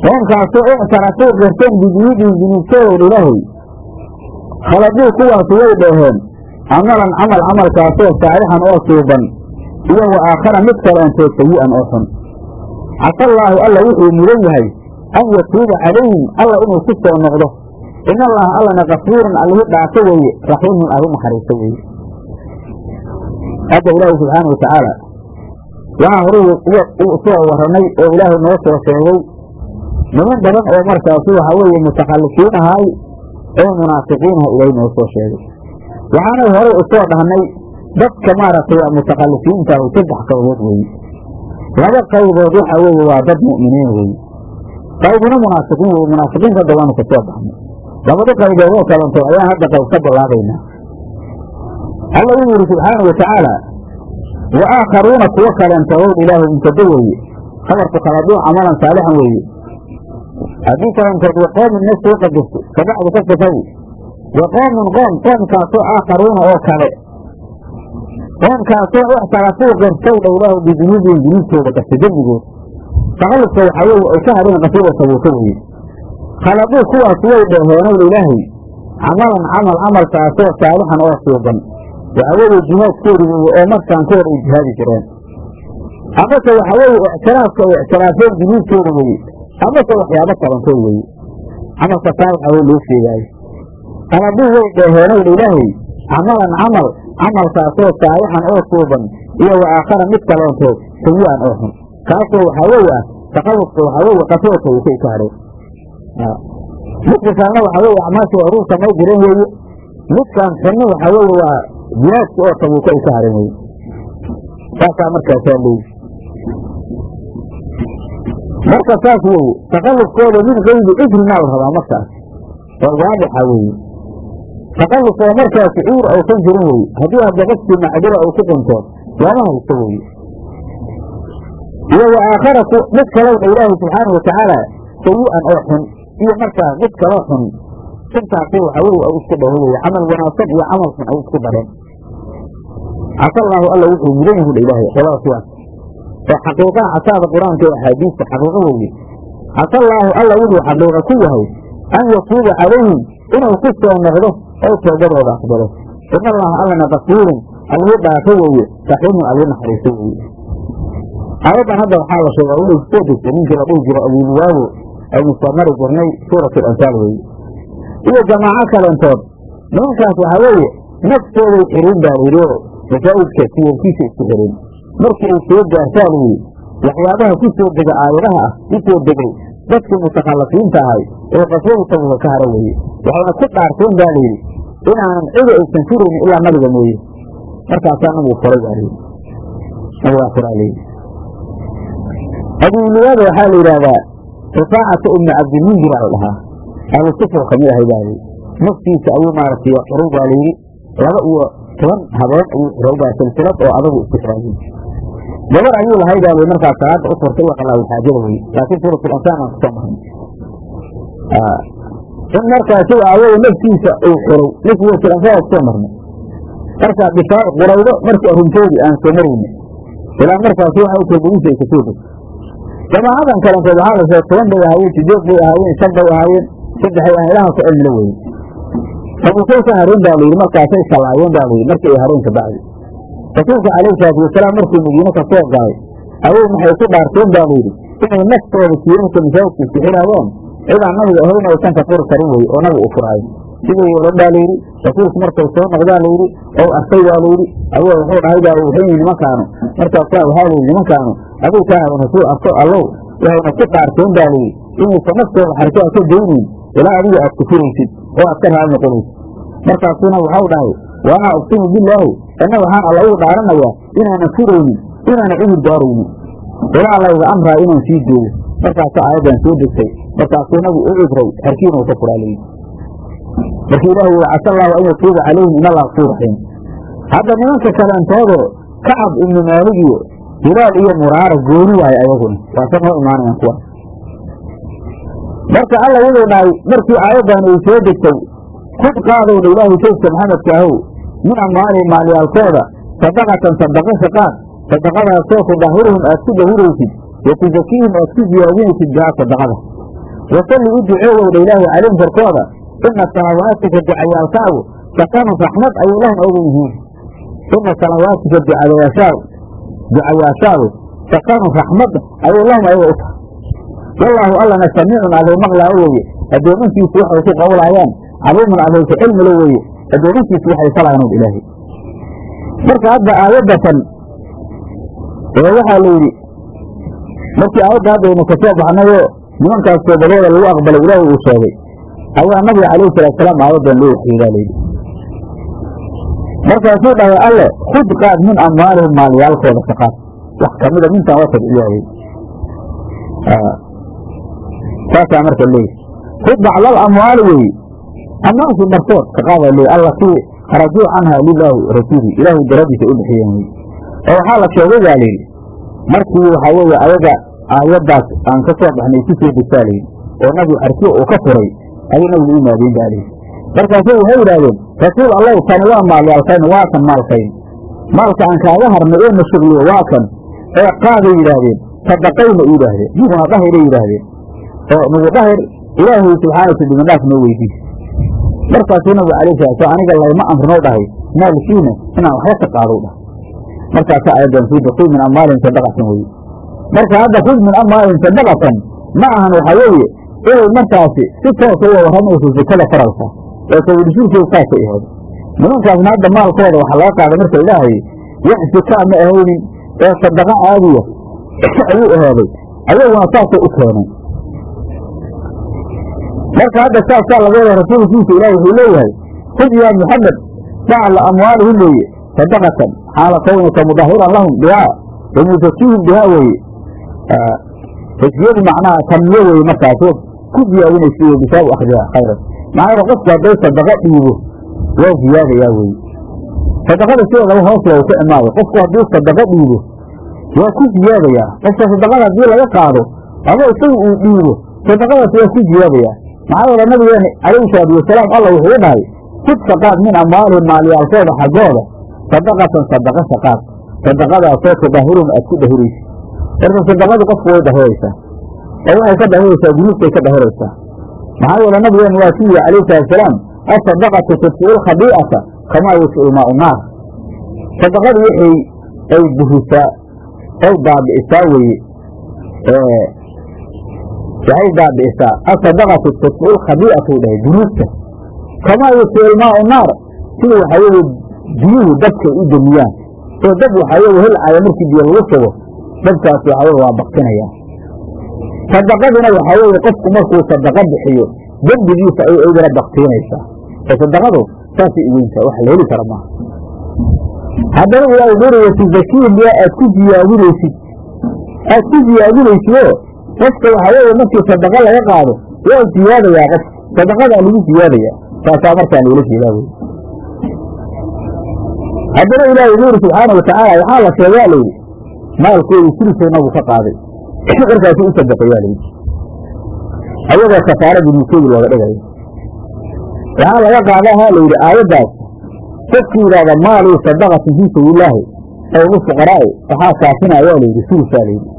qoomkaasoo ictarafuu garteen bidunuubihim dunuubtooda ilaahay. Khaladuu kuwaasi way dheeheen camalan camal camalkaasoo saalixan oo suuban. Iyo wa aakhara mid kaleentood sayi'an oo xun casallaahu alla wuxuu mudan yahay an yatuuba calayhim alla inuu ku soo noqdo. In allaha allana kafuurun allihi dhaafo weeye raxiimun alli naxariiso weeye. Hadda ilaahi subxaana watacaala waxaa horuu soo warranay oo ilaahay noo soo sheegay niman badan oo markaasi waxa weeye mutakhalifiin ahaay oo munaafiqiinaha ilaahay noo soo sheegay. Waxaanay horay u soo dhahnay dadka maaragtay mutakhalifiintaah saddex qaybood weeye laba qaybood waxa weeye waa dad mu'miniin weeye qaybuna munaafiqiin weye munaafiqiinta hadda waanu ka soo baxnay labada qaybood oo kalantood ayaan hadda qayb ka bilaabaynaa alla wuu yidhi subxaana wa tacaala wa aakharuuna kuwo kaleentood ilaahu mubtada weeye. Khabarku khaladuu camalan saalixan weeye haddii kalantood wa qoomin na soo qadirto kabacdi ka sifawi wa qoomun qoom qoomkaasoo aakharuuna oo kale. Qoomkaasoo ictarafuu gartow dha ilaahu bidunuubihim dunuubtooda gasta dembigood. Takallufka waxaa weeye ay ka hadheen qasiida sabuuka weeye. Khaladuu kuwaas way dheeheenowdha ilaahay. Camalan camal camalkaasoo saalixan oo suuban. Waxaa weeye jihaadkoodi weeye oo markaan ka hor ay jihaadi jireen. Amase waxaa weeye ictiraafka ay ictiraafeen dunuubtooda weeye amase waxyaabo kalantood weeye camalka taa waxaa weye loo sheegaayo khaladuu way dheeheenowdha ilaahay camalan camal camalkaasoo saalixan oo suuban iyo wa aakhara mid kaleentood sayi-an oo xun. Kaasoo waxaa weeye ah takallufka waxaa weeye qasoodka uu ka hadheen midka kalena waxaa weeye acmaashii urur samay jireen weeye midkaan xunna waxaa weeye waa jihaadka oo tabuuka ay ka hadheen weye saasaa markaasaa leeyi marka saas weeye takallufkooda min kayri ifrinaa la rabaa markaas oo waadixa weeye takalluf oo markaas cuur aysan jirin weye. Haddii hadda qofkii macdura ay ku dhintood looma haysto weye. Iyo wa aakhara mid kalowdha ilaahi subxaana watacaala sayi-an oo xun iyo markaa mid kaloo xun intaasi waxa weye ay isku dhaho weye. Camal wanaagsan iyo camal xun ay isku dareen casallaahu alla wuxuu mudan yahu dha ilaahay qolada oo xaqiiqaha casaada qur'aanka ee axaadiista xaqiiqo weeye casallaahu alla wuxuu xaqiiqa ku yahay an yatuuba calayhim inuu ku soo noqdo oo toobadooda aqbalo. In allaha allana kafuurun allihi dhaafo weeye raxiimun alli naxariiso weeye. Aayaddan hadda waxaa la sheegaa inay ku soo degtay ninkii la dhihi jiro abuulubaago aynu soo mari jirnay suurat alanfaal weeye. Iyo jamaaco kaleentood nimankaas waxaa weeye naftooday xirin baa layidhi oo masaa'idka siyarkiisa isku xirin markii ay soo gaartaa layidhi waxyaabaha ku soo dega aayadaha ah ku degay dadkii mutakhallisiinta ahay oo qaswadu tabuka ka hara weeye. Waxayna ku dhaarteen baa layidhi inaanan cidi aysan furaynin ilaa nabiga mooye. Markaasaa nabigu furay baa layidhi nabigaa furaa layidhi abuliyaada waxaa la yidhaahdaa rifaacata ummi cabdimundir aa la dhahaa. Ahlu sufur ka mid ahay baa layidhi naftiisa ayuu maaragtay xuray baa layidhi laba iyo toban habeen ayuu xuray baa silsilad oo adagu isku xiraayey gabar ayuu lahay baa layidhi markaa salaada u furtay waa qalaawisaajada weye laakiin suuratul insaan aan ku soo marnay. In markaasi aawada naftiisa uu suuratul insaan ku soo marnay markaa bishaar quraydo markii arrintoodii aan soo marayna ilaa markaasi waxay tabugiisa ay ka soo degtay jamaacadan kalankood waxaa la sheegay toban bay ahaayeen sideed bay ahaayeen shan bay ahaayeen saddexay ahayen ilaha ku cilmilo weye tabukay ka hareen baa layidhi markaasay salaayeen baa layidhi markii ay hareen kabacdi rasuulka calayhi salaatu wasalaam markuu madiine ka soo galay ayay maxay ku dhaarteen baa layidhi inay naftooda kiirinka masaajidka isbixinaayeen cidaan nabiga ahayn aysan ka furi karin weye oo nabiga u furaayo. Sidii odhan baa layidhi rasuulku markay soo noqdaa layidhi oo arkay baa layidhi ayuu wuxuu dhahay baa yihi nimankaanu markaasaa waxaa layidhi nimankaanu aduu ka hadan rasuul arko allow waxayna ku dhaarteen baa layidhi inaysan naftooda xarkaa ka daynin ilaa adiga aad kufuraysid oo aad ka raali noqonaysid. Markaasuna waxau dhahay waanaa uqsimu bilaahi anna waxaan alla ugu dhaaranayaa inaanan furaynin inaana cudur daaraynin. Ilaa layga amraa inaan sii joogo. Markaasa aayaddan soo degtay. Markaasuu nabigu u cibray harkiinuu ka furaa layidhi markii ilahi ui casa allahu an yatuuba calayhim in allah gafur raxiim hadda nimanka kaleentoodoo kacab ibnu maalig iyo hilaal iyo muraara gooni waayo ayaguna. Waasa noo imaanayan kuwaas marka alla wuxuu dhahay markii aayaddan ay soo degtay hud qaadowdha ilaahay saydka maxamedka ahow min amwaalihim maalyaalkooda sadaqatan sadaqa ka qaad sadaqadaasoo tudahiruhum aad ku dahiraysid wa tusakiihim aad ku ziyaadinaysid bihaa sadaqada. Wasalli u duceeyowdha ilaahay calayhim korkooda ina salawaatika ducayaalkaagu sakanu raxmad ayay lahum oga yihiin. Ina salawaatika ducayaashaa ducayaashaagu sakanu raxmad ayay lahum ayaga u tahay. Wallaahu allana samiicun allow maqlaayo weeye. Addoomankiisu waxay ku qowlaayaan caliimun allayka cilmilo weeye addoomankiisu waxay falaayaan ilaahay. Marka hadda aayaddatan ee waxaa la yidhi markii aayadda hadda aynu ka soo baxnayoo nimankaas toobadooda lagu aqbalay ilaahay uu sheegay. Ayaa nabiga calayhi salaatusalaam aayaddan loo waxyeedaa layidhi markaasuu dhahay alle khud qaad min amwaalihim maalyaalkooda ka qaad. Wax kamida mintaan waa tabciyaayey saasaa marka leeyi khud baclal amwaali weeye ammaantii bartood ka qaada leey allatii kharajuu canha lilaahi rasuuli ilaahay daradiisa u bixiyeen wey oo waxaa la sheegay baa layidhi markii waxaa weeye ayaga aayaddaas aan ka soo baxnay ku soo degtaa layidhi oo nabigu xarkiyo uu ka furay ayay nabigu u imaadeen baa layidhi markaasay waxay yidhaahdeen rasuul allow tani waa maalyaalkayn waa kan maalkayn maalka aan kaaga harnay ee na shugliyo waa kan ee qaaday yidhaahdeen sadaqayna yidhaahdeen diguna dhahiray yidhaahdeen oo nagu dhahir ilaahay subxaana dibindhaaf noo weydiis markaasuu nabigu salaatu aniga layma amrinoo dhahay maalkiina inaan waxba ka qaadow dhahay. Markaasaa ayadan sii dakuy min amwaalihim sadaqatan weye marka hadda khud min amwaalihim sadaqatan ma ahan waxaa weeye inay markaasi si toosa uga warramayso sakada faralka ee tawrisuulkeedu saasay ahayd. Nimankaasna hadda maalkooda waxaa laga qaaday marka ilaahay wax sikaa ma ahaynin ee sadaqa caadiya ayuu ahaaday. Ayaguna saasay u keeneen marka hadda saasaa laga wada rasuulkiisa ilahi wuxuu leeyahay khud yaa muxamed bacla amwaalihim weeye sadaqatan xaala kawnika mudahiran lahum bihaa wamusakiihim bihaa weeye. Tasiyadu macnaha tanmiyo weeye markaas ku ziyaadinaysa iyo bisaabu khayran. Maxaa qofku hadday sadaqa dhiibo waa ziyaadayaa weeye. Sadaqada sideedaba hoos loogu kici maayo qofku hadduu sadaqa dhiibo waa ku ziyaadayaa. Qofka sadaqada haddii laga qaado ama isaga uu dhiibo sadaqadaas waa ku ziyaadayaa maxaa yeele nabigeena calayhi salaatu wasalaam alla wuxuu dhahay kud saqaad min amwaalihim maalyaalkooda xaggooda sadaqatan sadaqa saqaad sadaqadaasoo tudahirun aad ku dahiraysa marka sadaqadu qofku way dahiraysaa oo waxay ka dahiraysaa dunuubtay ka dahiraysaa maxaa yeele nabigeena waa ku yihi calayhi salatu wasalaam asadaqatu tudfiu lkhadii'ata kamaa yudfiu maau naar. Sadaqadu wixii ay burisaa ay baabi'isaa weeye waxay baabi'isaa asadaqatu tudfiu lkhadii'atu dhahay dunuubta kamaa yudfiu maau naar sida waxaa weeye biyuhu dabkay u demiyaan oo dab waxaa helcaya markii biyo lagu shubo dabkaas waxaa weye waa baktinaya sadaqaduna waxaa qofku markuu sadaqa bixiyo dembigiisa ayay aydana baktiinaysaa oo sadaqadu saasay uweyntaa wax la heli kara maaha haddana ilaahay wuxuuri watuzakiihim yaa aad ku ziyaadinaysid aad ku ziyaadinaysid oo qofka waxaa weeye markii sadaqa laga qaado waa ziyaadayaa qof sadaqadaa lagu ziyaadayaa taasaa markaa loola jeedaa wey haddana ilaahay wuxuu yidhi subxaana watacaala waxaa la sheegaa layidhi maalkoodu sulusoonabuu ka qaaday. Markaasu u sadaqayaa layidhi ayagoo kafaaradii milkeedii looga dhigayo waxaa laga qaadaa ha layidhi aayaddaas qofkii yidhaahda maalii sadaqatin fii sabiililaahi aw lifuqaraa'i waxaa kaafinayaa layidhi sulusaa layidhi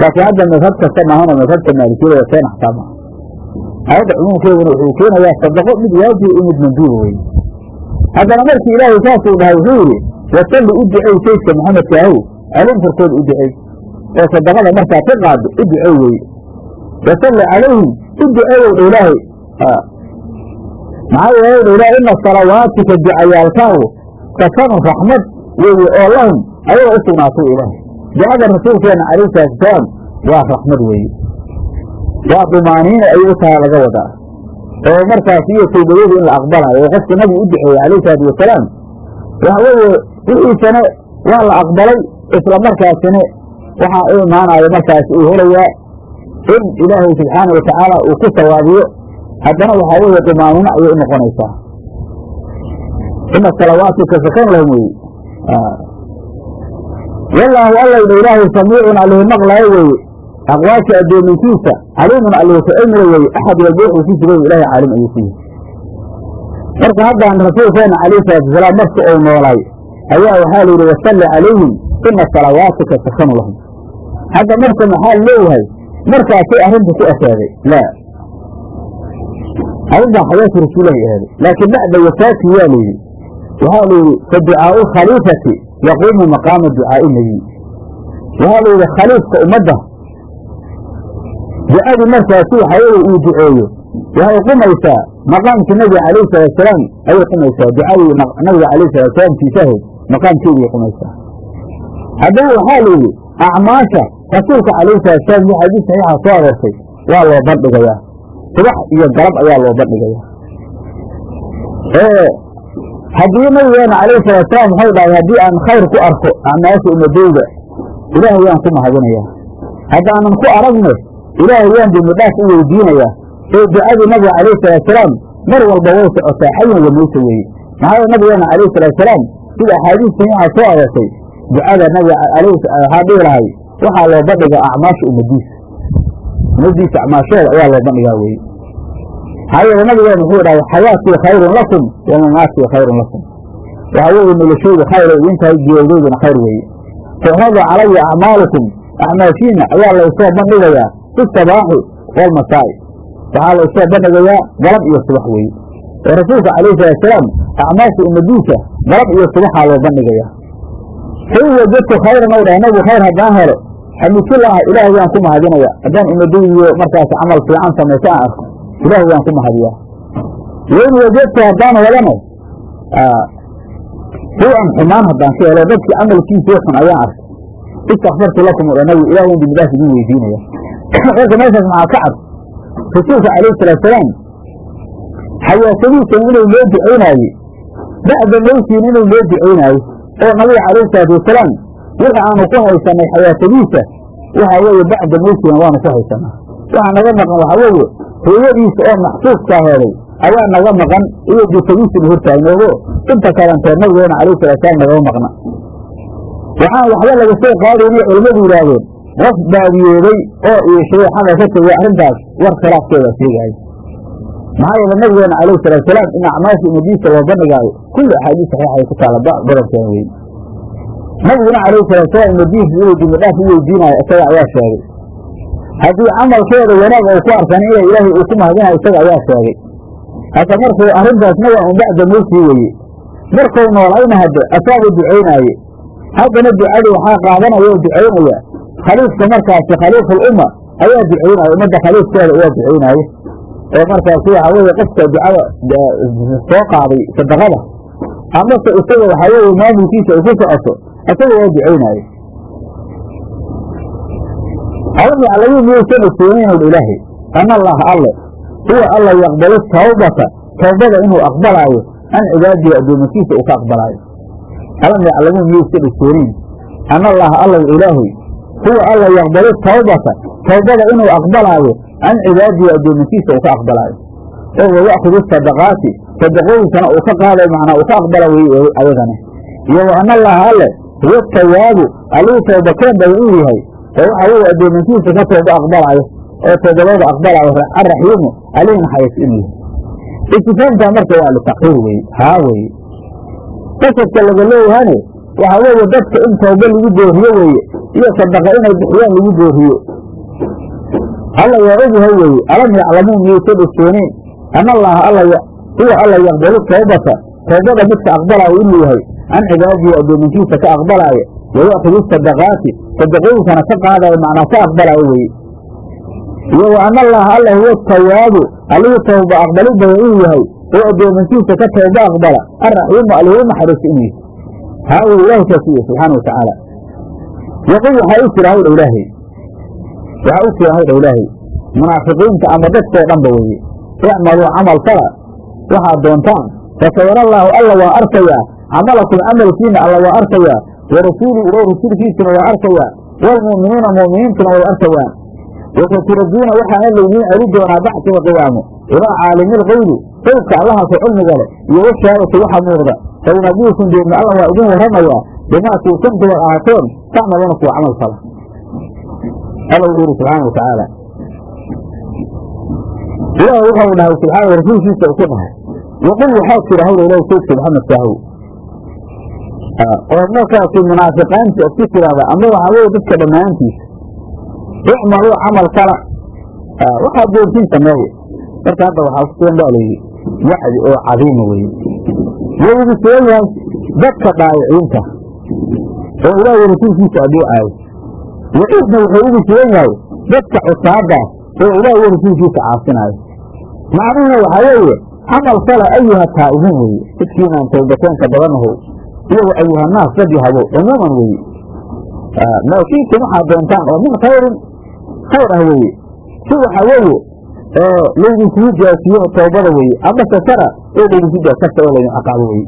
laakiin hadda madhab kasta maahana madhabta maalikiyada waa seen axkaama aayadda cumuumkeeduna wuxuu keenayaa sadaqo mid waajiba iyo mid manduuba weye haddana markii ilaahay saasuu dhahay wuxuu yidhi wasalli u ducey saydka maxamedka ahow calim korkooda u ducey oo sadaqada markaa ka qaado u ducey weye wasalli calayhim u duceeyow dha ilaahay. Maxaa yeelay dha ina salawaatika ducayaalkaahu sakanun raxmad weeye oo lahum ayaga u ilaahay ducada rasuulkeena calayhi salaatu wasalaam waa raxmad weeye waa dumaaniina ayuu u laga wadaa oo markaas iyo tawbadooda in la aqbalayo oo qofka nabigu u duceeyey calayhi salaatu wasalaam waxa weeye wixiisana waa la aqbalay isla markaasina waxaa u imaanayo markaas uu helayaa in ilaahay subxaana watacaala uu ku sawaabiyo haddana waxaa weeye dumaanino ayay u noqonaysaa ina salawaatika sakan lahum weye wallaahu allayna ilaahay samiicun alihi maqlaayo weeye aqwaasha addoominkiisa caliimun alihi ka cilmila weeye axad walba wuxuu ku sugan ilahay caalim ayuu ku yihi marka haddaan rasuulkeena calayhi salaatu wasalaam marka uu noolaay ayaa waxaa la yidhi wasalli calayhim ina salawaatika sakanu lahum. Hadda marka maxaa leeyahay? Markaasay arrinta ku ekaaday laa arrintaa xayaatu rasuulahi ahaaday laakiin bacda wafaati waa la yidhi. Waxaa la yidhi fa khaliifati yaquumu maqaama ducaai nebiy waxaa la yidhi khaliifka ummadda ducadii markaasi waxaa weye uu duceeyo waxay qumaysaa maqaamkii nabiga calayhi salaatusalaam ayay qumaysaa ducadii nabiga calayhi salaatusalaam kiisaheed maqaamkeediay qumaysaa haddana waxaa la yidhi acmaasha rasuulka calayhi salaatusalaam iyo xadiis saxiixa soo aroortay waa loo bandhigayaa subax iyo galab ayaa loo bandhigayaa haddii nabigeena calayhi salaatusalaam waxau dhahay haddii aan khayr ku arko acmaasha umadeyda ilaahay waan ku mahadinayaa haddaanan ku aragno ilaahay waan dembi dhaaf u weydiinayaa oo ducadii nabiga calayhi salaatusalaam mar walba way socotaa xayan wamaysa weeye maxaa nabigeena calayhi salaatusalaam sida axaadiis saxiixa soo aroortay ducada nabiga waxaa dhihi lahay waxaa loo bandhigaa acmaasha ummadiisa. Ummadiisa acmaashooda ayaa loo bandhigaa weeye yeele nabigeena wuxuu dhahay xayaatii khayrun lakum wa mamaatii khayrun lakum waxaa weeye noloshoodu khayr ay idin tahay geeridooduna khayr weeye tucradu calaya acmaalukum acmaashiina ayaa laysoo bandhigayaa fi sabaaxi walmasaa'i waxaa laysoo bandhigayaa galab iyo subax weeye oo rasuulka calayhi salaatusalaam acmaasha ummadiisa galab iyo subaxaa loo bandhigayaa fain wajadtu khayran ow dhah nabigu khayr haddaan helo xamidulaaha ilaahay waan ku mahadinaya haddaan ummadaydiyo markaas camal fiican samayso aan arko ilaahay waan ku mahadiyaa. Wain wajadtu haddaan helana hu-an xumaan haddaan ka helo dadkii camalkiisii xun ayaan arkay. Istakfartu lakum oo nabigu ilahay waan dembidaaf idin weydiinaya. Marka meeshaas maxaa ka cad. Rasuulka calayhi salaatusalaam xayaatadiisan inay loo ducaynaaye bacda mowtiin inay loo ducaynaayo oo nabiga calayhi salaatu wasalaam wixii aanu ku haysanay xayaatadiisa waxaa weeye bacda mowtina waanu ku haysanaa. Waxaa naga maqan waxaa weeye hooyadiisa oo maxsuuskaa heeday ayaa naga maqan iyo jasadiisina hortaagnoogo inta kalanteed nabigeena calayhi salaatusalaam nagama maqna. Waxaan waxba laga soo qaadaynay culimmadu yidhaahdeen qof baadiyooday oo iishaday xaqa ka tegay arrintaas war khilaafkeeda sheegaayo maxaa yeele nabigeena calayhi salaatusalaam in acmaasha umadiisa loo bandhigaayo kulli axaadiis saxiixay ku taala badankeena weeye nabiguna calayhi salaatusalaam umadiisa inuu dembidhaaf u weydiinayo isaga ayaa sheegay haddii camalkeeda wanaag ou ku arkana ina ilaahay uu ku mahadinayo isaga ayaa sheegay. Hase markuu arrintaasna waa un bacda mowtii weeye markuu noolayna hadde asaa u ducaynaaye haddana ducadii waxaa qaadanaya oo ducaynaya khaliifka markaasi khaliiful umma ayaa ducaynaya ummadda khaliifkeeda ayaa ducaynaaye oo markaasi waxaa weeye qofka ducada soo qaaday sadaqada. Amase isaga waxaa weeye maamulkiisa ay ku socoto isaga waa ducaynaaye alam yaclamuu miyaysan ogsoonaynaw ilaahay ana allaha alle huwa alla yaqbalu tawbata tawbada inuu aqbalaayo an cibaadihi addoomankiisa uu ka aqbalaayo. Alam yaclamuu miyaysan ogsoonayn ana allaha alla ilaahay huwa alla yaqbalu tawbata tawbada inuu aqbalaayo an cibaadihi addoomankiisa uu ka aqbalaayo. Oo waya'khudu sadaqaati sadaqooyinkana uu ka qaadayo macnaa uu ka aqbala weye ayagani iyo wa ana allaha alle huwa tawaabu alluu tawbakeen bay uu yahay oo waxa weye addoomankiisa ka tooba aqbalaayo oo toobadooda aqbalaayo arraxiimu alihi naxariis inuu yahay istifaamtaa marka waa litaqiir weye haa weye qasadka laga leeyahane waxa weeye dadka in tooba lagu booriyo weeye iyo sadaqa inay bixiyaan lagu booriyo alla waa ogyahay weeye alam yaclamuu miyaysan ogsooneyn ana allaha alla huwa alla yaqbalu tawbata tawbada midka aqbalaayo inuu yahay can cibaadihi addoomankiisa ka aqbalaayo waya'khudu sadaqaati sadaqooyinkana ka qaadayo macnaa ka aqbalaayo weye iyo wa ana allaha alla huwa tawaabu allihii tawba aqbali baya inuu yahay oo addoomankiisa ka tawba aqbala arraxiimu allihi u naxariista inuu yahay haa wey ilahi saas u yahy subxaana wa tacaala yaqul waxaa u jira hawdha ilaahay waxaa u jira hawdha ilaahay munaafiqiinta ama dadkoo dhanba weeye icmaluu camal fala waxaad doontaan fasayara allaahu alla waa arkayaa camalakum camalkiina alla waa arkayaa warasuulu ilah rasuulkiisuna waa arkayaa waalmu'miniina mu'miniintuna way arkayaan wasaturaduuna waxaana laydiin celi doonaa bacsiga qiyaamo ilaa caalimilkaybi qaybka allahaas cilmiga leh iyo washahaadati waxa muuqda fayunabiukum deedna alla waa idin warramayaa bimaakii kuntum ad ahaateen tacmaluuna kuwa camal fala alla wuxuu yidhi subxaana wa tacaala ilaah wuxuu dhahay subxaana rasuulkiisa uu ku dhahay waqul waxaa jira hawla ilahi saydka maxamed saahow oo markaasi munaafiqaanti ad ku tiraahda ama waxaa weye dadka dhammaantiisa icmaluu camal kala. Waxaad doontiin sameeye marka hadda waxaa kusugan baa wacdi oo cadiima weye wuu igu sugan yahay dadka dhaayiciinta oo ilaahay rasuulkiisa adeecaayo waciidna wuxuu igu sugan yahay dadka cusaadaas oo ilaahay rasuulkiisa caasinaayo macnuhuna waxaa weeye camal kala ayuha taa'ibiin weeye. Dadkiinaan tawbateenka badanahow iyo wa ayuhannaas dad yahabo cumuuman weeye maashiitum waxaad doontaan oo min khayrin khayr ah weeye si waxa weeye laydinkugu jaasiyo toobada weeye amase sara oo laydinku jaasarta oo laydin ciqaabo weye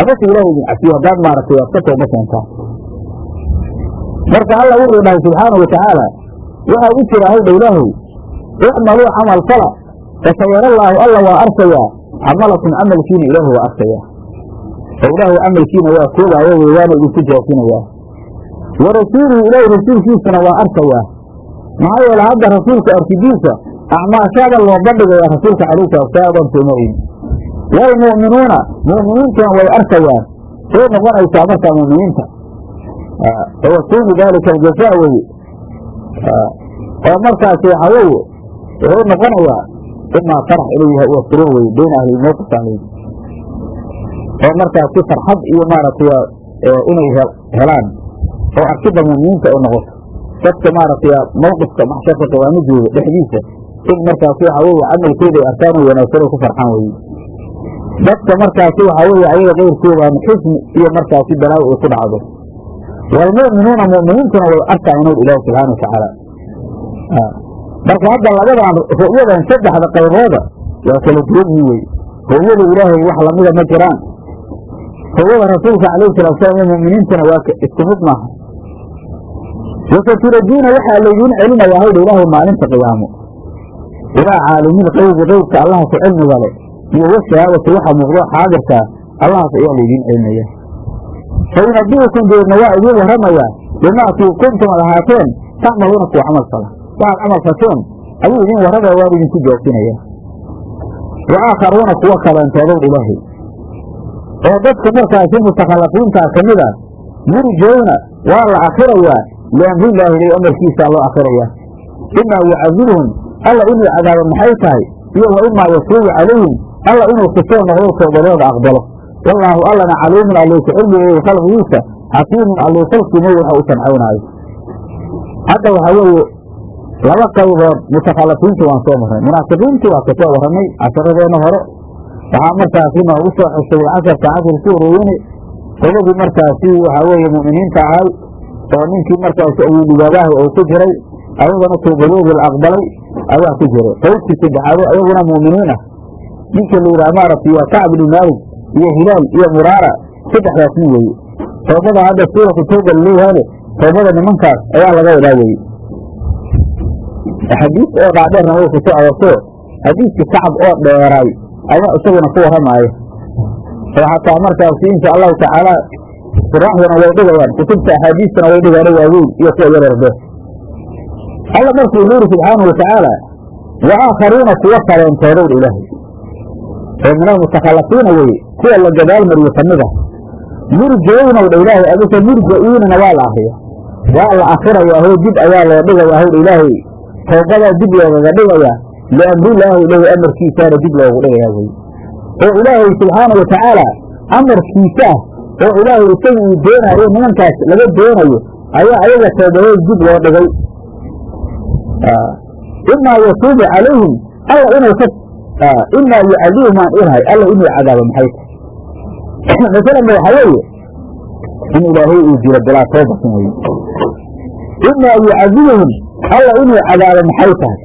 amase ilaah idin cafiyo haddaad maaragtay waad ka tooba keentaan marka alla wuxuu dhahay subxaana wa tacaala waxaa u jira hawdha ilaahay icmaluu camal fala fasayarallaahu alla waa arkayaa camalakum camalkiina ilaahu waa arkayaa oo ilaahay camalkiina waa koogaayo wey waana idinku jaasinayaa wa rasuuluhu ilaahi rasuulkiisana waa arkayaa maxaa yeele hadda rasuulka arkidiisa acmaashaada loo bandhigaya rasuulka calayhi salaam soomayn waalmu'minuuna mu'miniintuna way arkayaan say noqonaysaa markaa mu'miniinta. Wasuumu daalika aljazaa weye oo markaasi waxaa weeye wuxuu noqonayaa imaa farax ilayha wa suruur weye bayna ahlilmowqifaa layidhi oo markaasi farxad iyo maaragtay inay helaan oo arkida mu'miniinta u noqoto. Dadka maaragtay mawqifka maxsharka qiyaamajooda dhexdiisa. In markaasi waxa weye camalkooda ay arkaan oo wanaagsanoo ku farxaan weye dadka markaasi waxaa weye ayaga keyrkoodaan xisni iyo markaasi balaayo ay ku dhacdo. Waalmu'minuuna mu'miniintuna way arkaayanowd ilaahi subxaana wa tacaala marka hadda labadan ru'yadan saddexda qaybooda waa kala duwan yihiin wey. Ru'yada ilaahay wax lamida ma jiraan ru'yada rasuulka calayhi salatu salaam iyo mu'miniintuna waa isku mid maaha. Wasaturaduuna waxaa laydiin celinayaa hawdha ilaahay maalinta qiyaamo. Ilaa caalimil qaybi qaybka allaha ku cilmiga leh iyo washahaadati waxa muuqdo xaadirkaa allahaas ayaa laydiin celinaya fayunabiukum deedna waa idiin warramayaa bimaakii kuntum ad ahaateen tacmaluuna kuwa camal fala waxaad camal fasheen ayuu idiin warramaya waan idinku jaasinaya wa aakharuuna kuwa kaleentoodowd ilaahay oo dadka markaasi mutakhallafiintaa ka mid a murjowna waa la akhirayaa? Liamrillaahi ilay amarkiisaa loo akhirayaa imaa yucadiruhum alla inuu cadaabo maxay tahay? Iyo wa imaa yatuubu calayhim alla inuu ku soo noqdo toobadooda aqbalo. Wallaahu allana caliimun allayku cilmigeeyo khalqigiisa xakiimun alluu khalqimoy waxa u sancaynaayo hadda waxaa weeye laba qaybood mutakhallafiintu waan soo marnay munaafiqiintii waa ka soo warramay casharadeenna hore waxaa markaasi noogu soo xusayay casharka casharkii horooyene qodadii markaasi waxaa weeye mu'miniinta ahay oo ninkii markaasi ayuudhigaadaha oo ku jiray ayagana tawbadoodii la aqbalay ayaa ku jira qowdkii saddexaado ayaguna mu'miniin ah. Ninka la yidhaha maaragtay waa kacb ibnu maalik iyo hilaal iyo muraara saddexdaas nin weeye. Toobada hadda suuratu tawba laleeyahaane toobada nimankaas ayaa laga wadaa weye xadiis oo dhaadheerna way ku soo. Aroorto xadiiskii kacab oo dheeraay ayaa isaguna ku warramaayo oo xataa markaasi insha allahu tacaala suraaxdana way dhigayaan kutubta axaadiistana way dhigaano waaweyn iyo kuwa yareerde alla markuu wuxuu yidhi subxaanahu watacaala wa aakharuuna kuwa kaleentoodowdh ilaahay. Oo min almutakhallasiina weye kuwa la gadaal mariyo ka mid ah. Murjaynowdha ilaahay adise murja-iinana waa la akriya waa la akhirayaa hoo dib ayaa loo dhigayaa howdha ilaahay towbadaa dib loogaga dhigayaa liamrilaahi ilahi amarkiisaana dib loogu dhigayaa weye oo ilaahay subxaana wa tacaala amarkiisa ah oo ilaahay isaga uu doonayo nimankaas laga doonayo ayaa ayaga toobadood dib loo dhigay imaa yatuubu calayhim alla inuu ka imaa yucadibumaan ilahay alla inuu cadaabo maxay tahay masalan ba waxaa weeye in ilaahay uu jiro bilaa toobatin weye imaa yucadibuhum alla inuu cadaabo maxay tahay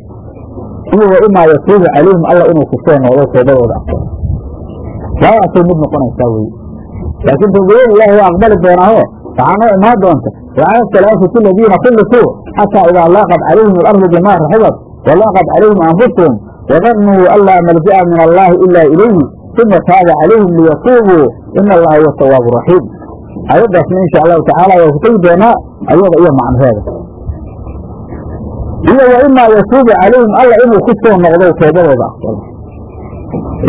iyo wa imaa yatuubu calayhim alla inuu ku soo noqdo toobadooda aqbalo labadaasay mid noqonaysaa weye laakiin tawbadooda ilaahay waa aqbali doonaaho waxaa noo imaan doonta wacala salaasati aladiina kullisuu xataa idaa laaqad calayhim alardu bimaa raxibad walaaqad calayhim anfusuhum wadannuu an laa malja'a min allaahi ilaa ilayhi uma taaba calayhim liyatuubuu ina allaha huwa tawaabu raxiim. Ayaddaasna insha allahu tacaala waa ku doonaa ayada iyo macnaheeda iyo wa imaa yatuubu calayhim alla inuu ku soo noqdo toobadooda aqbalo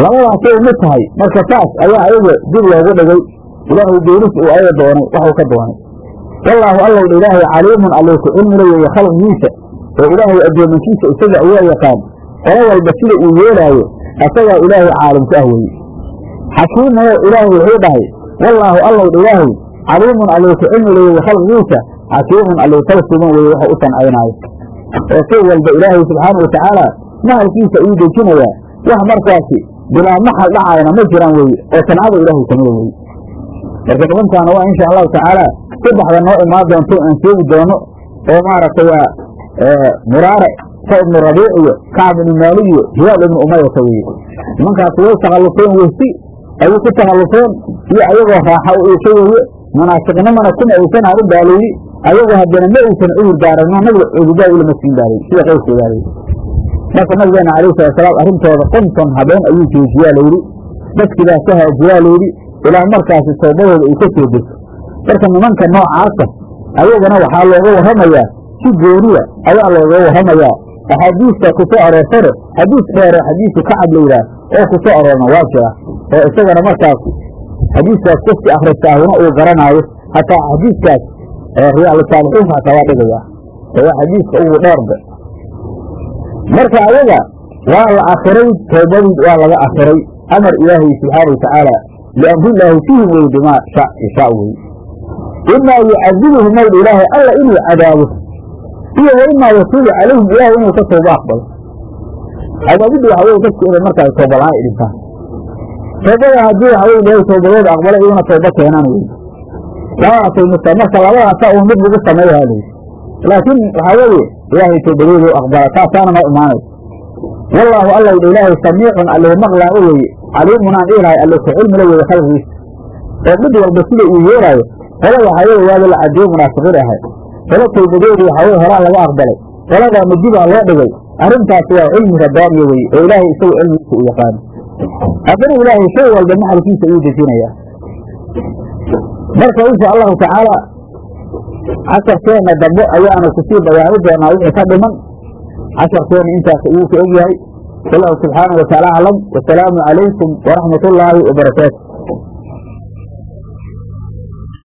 labadaasay mid tahay marka taas ayaa ayaga dib loogu dhigay. Ilaahay doonis uu ayaga doonay waxuu ka doonay. Wallaahu allowdha ilaahay caliimun alluu ku cilmila khalqigiisa oo ilaahay addoomankiisa isaga ayaa yaqaan qolo walba sida uu yeelaayo asagaa ilaahay caalimku ah weeye. Xakiimoo ilaahay wuxuu dhahay wallaahu allowdha ilaahay caliimun alluu ku cilmila weeye khalqigiisa xakiimun alluu falsuban weeye waxa u sancaynaayo oo shay walba ilaahay subxaanau watacaala mahalkiisa uu dejinayaa wax markaasi bilaa maxal dhacayna ma jiraan weeye oo sancada ilaahay kamida weye marka nimankaana waa insha allahu tacaala saddexda noo imaan doonto aan sheegi doono oo maaragtay waa muraare ka ibnu rabiic iyo kacb ibnu maalik iyo hilaal ibnu umayata weye nimankaasi way takhalluseen wehsi ayay ku takhalluseen iyo ayagoo raaxa u iisha weeye munaafiqnimana kuma aysan harin baa layidhi ayagoo haddana ma aysan cudur daarano nabiga cududaa ulama siin baa layidhi sida qayrkoodaa layidhi marka nabigeena calayhi salatusalaam arrintooda konton habeen ayuu joojiyaa layidhi dadkiibaa ka haajiyaa layidhi ilaa markaasi toobadooda ay ka soo degto marka nimanka noocaasa ayagana waxaa looga warramayaa si gooniya ayaa looga warramayaa axaadiista ku soo aroorsane xadiis dheeroo xadiisu kacab layidhaah oo ku soo waa jira oo isagana markaas xadiiskaas kasti akrista ahuna uu garanaayo hataa xadiiskaas riyaalusaalixiinka hataa waa dhigayaa oo waa xadiiska ugu dheerba marka ayaga waa la akiray toobadii waa laga akiray amar ilaahay subxaana watacaala liamrilaahi fiihim wey bimaa yashaa weye imaa yucadibuhum mawdha ilaahay alla inuu cadaabo. Iyo wa imaa yatuubu calayhim ilaahay inuu ka tooba aqbalo cadaabidda waxa weye dadku inay markaas tooba la'aan ay dhintaan. Toobada haddii waxa weye ilaahay toobadooda aqbalo iyaguna tooba keenaan weye labadaasay midtaa marka labadaasaa uu mid lagu sameeyaha layidhi laakiin waxaa weeye ilaahay toobadoodu aqbala taasaana noo imaanaysa wallaahu allowdha ilaahay samiicun allihu maqlaa o weeye caliimun aan dhihi lahay alli ku cilmila weeye khalqigiisa oo mid walba sida uu yeelaayo qolo waxaa weye waaba la cadeeye munaafiqiin ahay. Qolo towbadoodii waxaa weye horaa laga aqbalay. Qoladaana dibaa loo dhigay. Arrintaasi waa cilmi rabbaaniya weye oo ilaahay isagu cilmigiisa u yaqaano haddana ilaahay shay walba maxalkiisa ayuu dejinayaa marka insha allahu tacaala casharkeenna dambe ayaanu ku sii bayaani doonaa wixii ka dhiman. Casharkeenna intaas ayuu ka egyahay wallahu subxaana wa taala aclam wasalaamu calaykum waraxmat ullaahi wabarakaatu